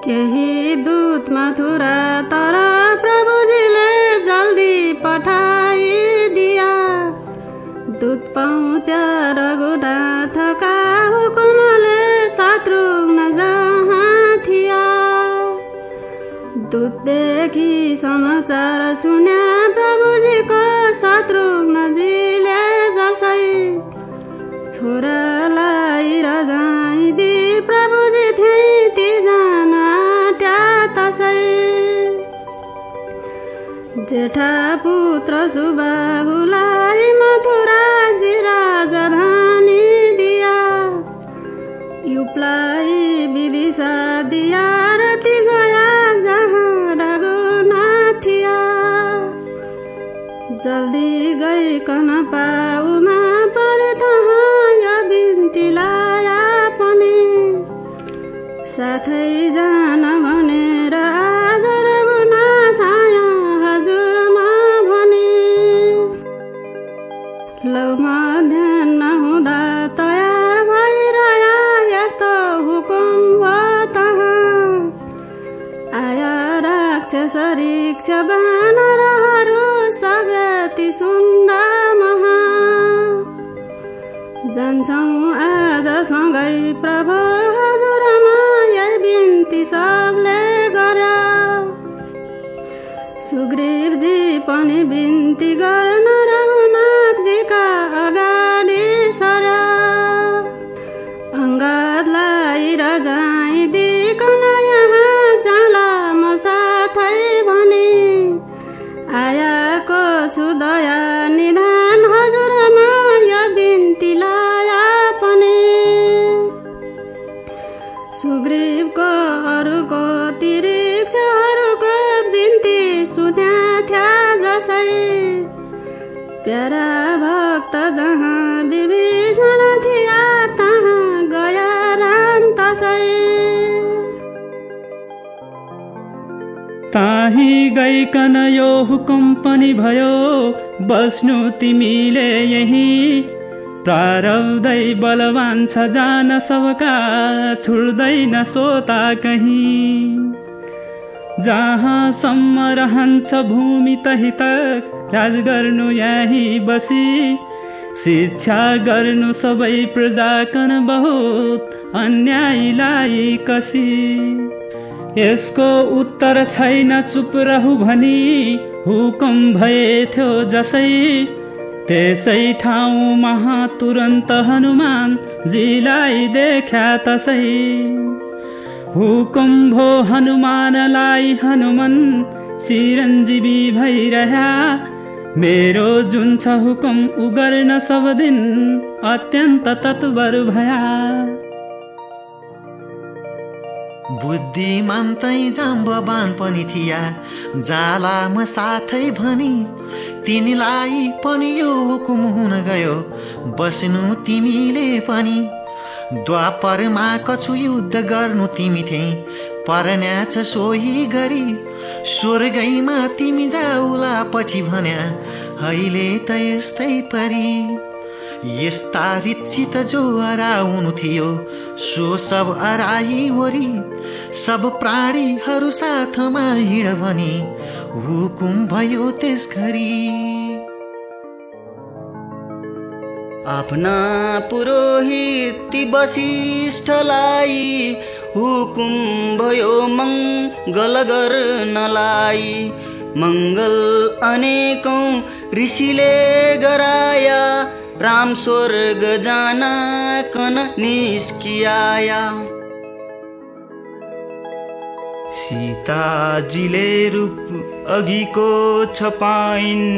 केही दूत मथुरा तर पाउँछ रघुनाथका हुकुमले शत्रुघ्न जहाँ थिया। दुधदेखि समाचार सुन्या प्रभुजीको शत्रुघ्नजीले जसै छोरालाई र जाइदि प्रभुजी थिए। जेठा पुत्र सुबाबुलाई मथुरा राजधानी दिया। युपलाई विदिशा दिया रति गया जहाँ रघुनाथिया। जल्दी गइकन पाउमा परे तहाँ बिन्ती लाया पनि। साथै जान राक्षस रिक्ष बानरहरू सब्यति सुन्दा महा जान्छौँ आजसँगै प्रभु हजुरमा यही बिन्ती सबले गर्या। सुग्रीवजी पनि बिन्ती गर्न प्यारा भक्त जहाँ विभीषण थिया तहाँ गया राम तसै। ताही गइकन यो हुकुम पनि भयो। बस्नु तिमीले यही। प्रारब्धै बलवान छ जान सबका। छुट्दैन सोता कहीँ। जहाँसम्म रहन्छ भूमि तही तक राज गर्नु यहीँ बसी शिक्षा गर्नु सबै प्रजाकन बहुत अन्यायलाई कसी। यसको उत्तर छैन चुप रहु भनी हुकुम भएथ्यो जसै। त्यसै ठाउँमा तुरन्त हनुमान जीलाई देख्या तसै। हुकुम भो हनुमानलाई हनुमन चिरञ्जीवी भइरह्या मेरो जुन छ हुकुम उ सब दिन अत्यन्त तत्वर भया। बुद्धिमान तै जाम्बवान पनि थिया। जालामा साथै भनी तिनीलाई पनि यो हुकुम हुन गयो। बस्नु तिमीले पनि। द्वापरमा कछु युद्ध गर्नु तिमी थिए। पर्न्या छ सोही गरी स्वर्गैमा तिमी जाउला पछि भन्या अहिले त यस्तै परी। यस्ता रिचित जो हराउनु थियो सो सब हराई वरी। सब प्राणीहरू साथमा हिँड भनी हुकुम भयो त्यस घरी आफ्ना पुरोहित वशिष्ठलाई हुकुम भयो मङ्गल गर्नलाई मङ्गल अनेकौँ ऋषिले गराया। राम स्वर्ग जान कन निस्किआया सीताजीले रूप अघिको छपाइन्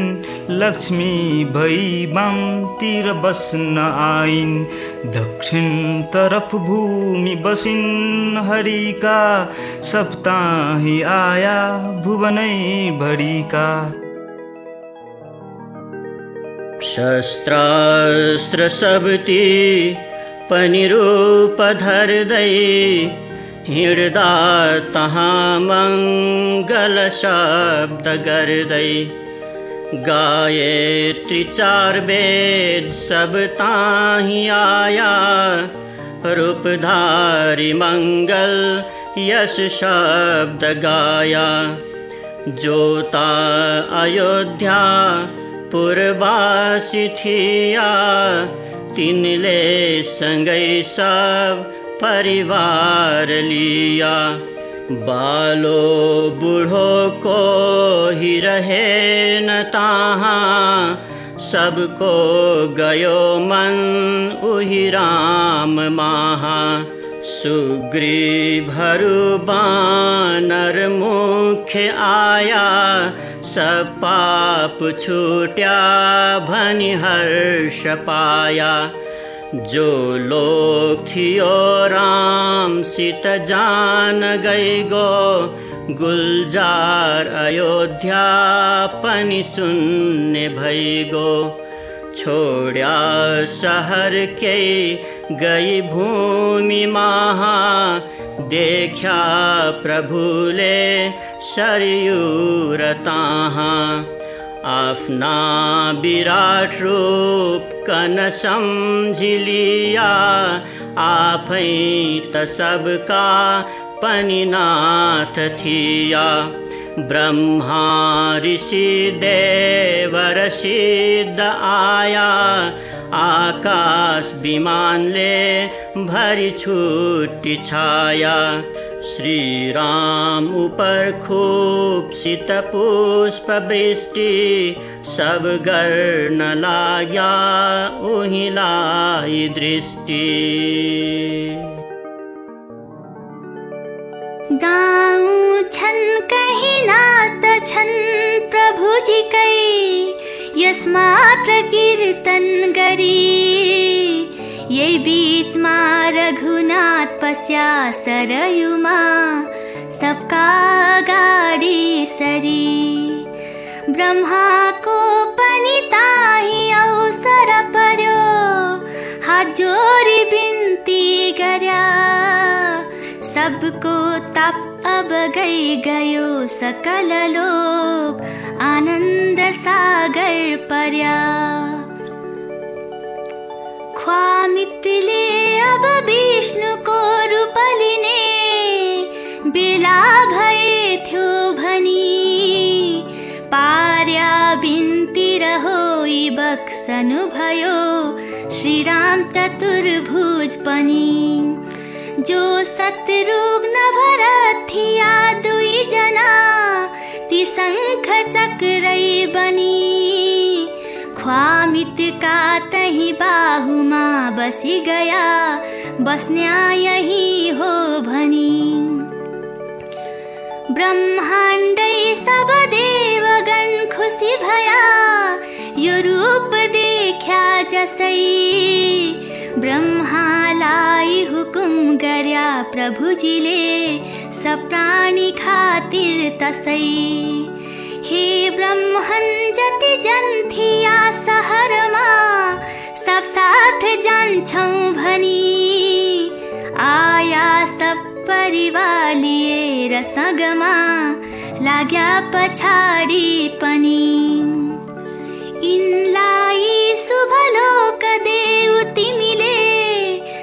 लक्ष्मी भई बामतिर बस्न आइन्। दक्षिण तरफ भूमि बसिन् हरिका सप्ताही आया भुवनै भरिका। शस्त्रास्त्र सबती पनि रूप धर्दै हिँड्दा तहाँ मङ्गल शब्द गर्दै त्रिचार वेद सब ताही आया रूपधारी मङ्गल यस शब्द गाया। जोता अयोध्या पूर्वासी थिया तिनले सँगै सब परिवार लिया। बालो बूढ़ो को ही रहे न ताहाँ। सबको गयो मन उही राम माहा। बानर मुख्य आया। सब पाप छूट्या भनि हर्ष पाया जो लोग थियो राम सीत जान गई गो गुलजार अयोध्या पनि सुन्ने भई गो छोड्या सहर के गई भूमि महा देखा प्रभुले सरयू आफ्ना विराट रूप कन सम्झिलिया आफै त सबका पनि नाथ थिया। ब्रह्मा ऋषि देवर सिद्ध आया आकाश विमानले भरि छुट्टी छाया श्रीराम उपरपुष्प वृष्टि सब गर्ण लाया उहिलाई दृष्टि। गाँ छन् कही नास्त प्रभुजि कै यस्मात्र कीर्तन गरी। यही बीचमा रघुनाथ पस्या सरयुमा सबका गाडी सरी। ब्रह्माको पनि ताही अवसर पर्यो हात जोरी बिन्ती गर्या। सबको तप अब गई गयो सकल लोक आनन्द सागर पर्या। ख्वामितले अब विष्णुको रूप लिने बेला भए थियो भनी। पार्या बिन्ती रहोई बक्सनु भयो। श्रीराम चतुर्भुज पनि। जो शत्रुघ्न भरत थिया दुईजना ती शङ्ख चक्रै बनी। ख्वामितका तही बाहुमा बसी गया बस्न्या यही हो भनी। ब्रह्माण्डै खुसी भया यो रूप देख्या जसै। ब्रह्मालाई हुकुम गर्या प्रभुजीले सब प्राणी खातिर तसै हे ब्रह्मन जति जन थिया सहरमा सब साथ जान्छौँ भनी। आया सब परिवार लिएर सँगमा लाग्या पछाडि पनि। यिनलाई शुभ लोक देऊ तिमीले।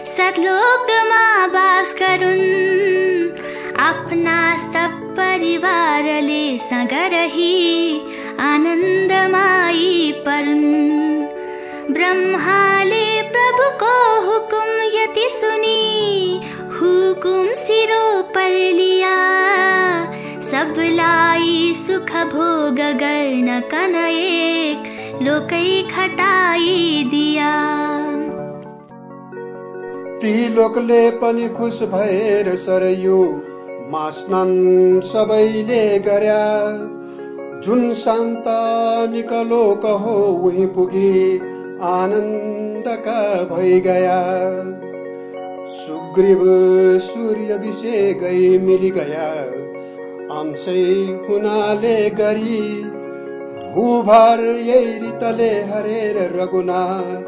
सतलोकमा बास गरून् आफ्ना सब परिवारले सँग रही आनन्दमाई परुन्। ब्रह्माले प्रभुको हुकुम यति सुनि हुकुम सिरो पर लिया। सबलाई सुख भोग गर्न कन एक लोकै खटाई दिया ती लोकले पनि खुस भएर सरयु। मास्नन् सबैले गर्या। जुन शान्त निकलोक हो उही पुगी आनन्दका भइ गया सुग्रीव सूर्य विषेकै मिली गया अंशै हुनाले गरी भूभार यही तले हरेर रघुनाथ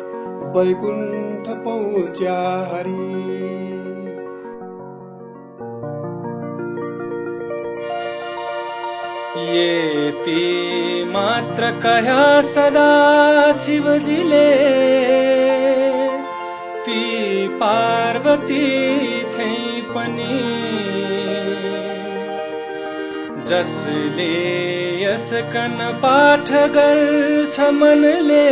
ये मात्र कह्या सदा शिवजीले ती पार्वती थै पनि। जसले यस कन पाठ गर्छ मनले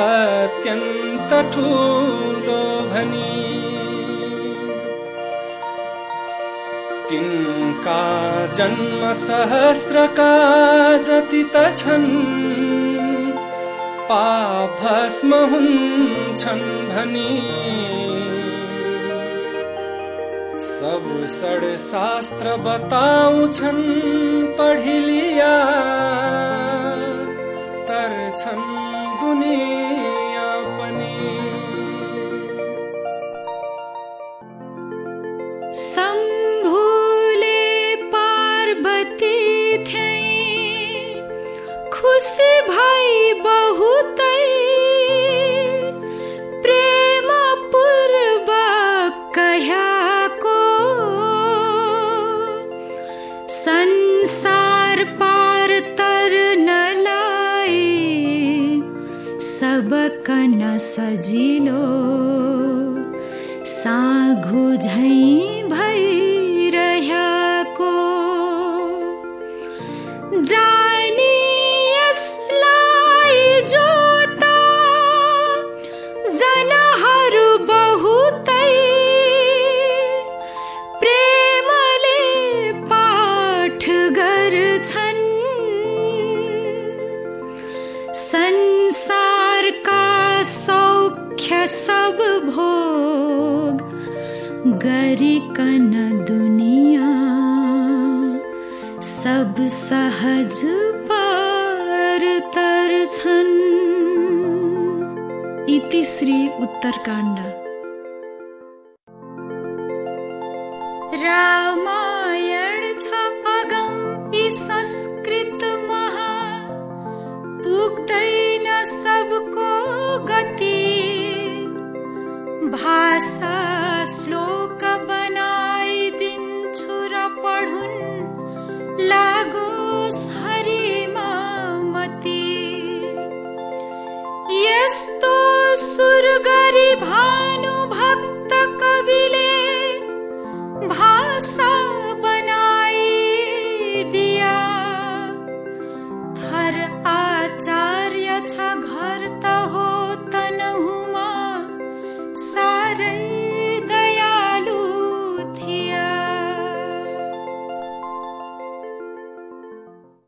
अत्यन्त ठुलो भनी तिनका जन्म सहस्रका जति त छन् पाभस्म हुन्छन् भनी सब शास्त्र बताउँछन् पढिलिया तर्छन्। दुनिया पनि शम्भुले पार्वती थिए खुसी भई बहुतै सबकन सजिलो साघु झैँ गरिकन दुनिया सब सहज पार तर्छन्। इति श्री उत्तरकाण्ड। रामायण छ अगम संस्कृत महा पुग्दैन सबको गति। भाषा यस्तो सुर भानु भक्त कविले भाषा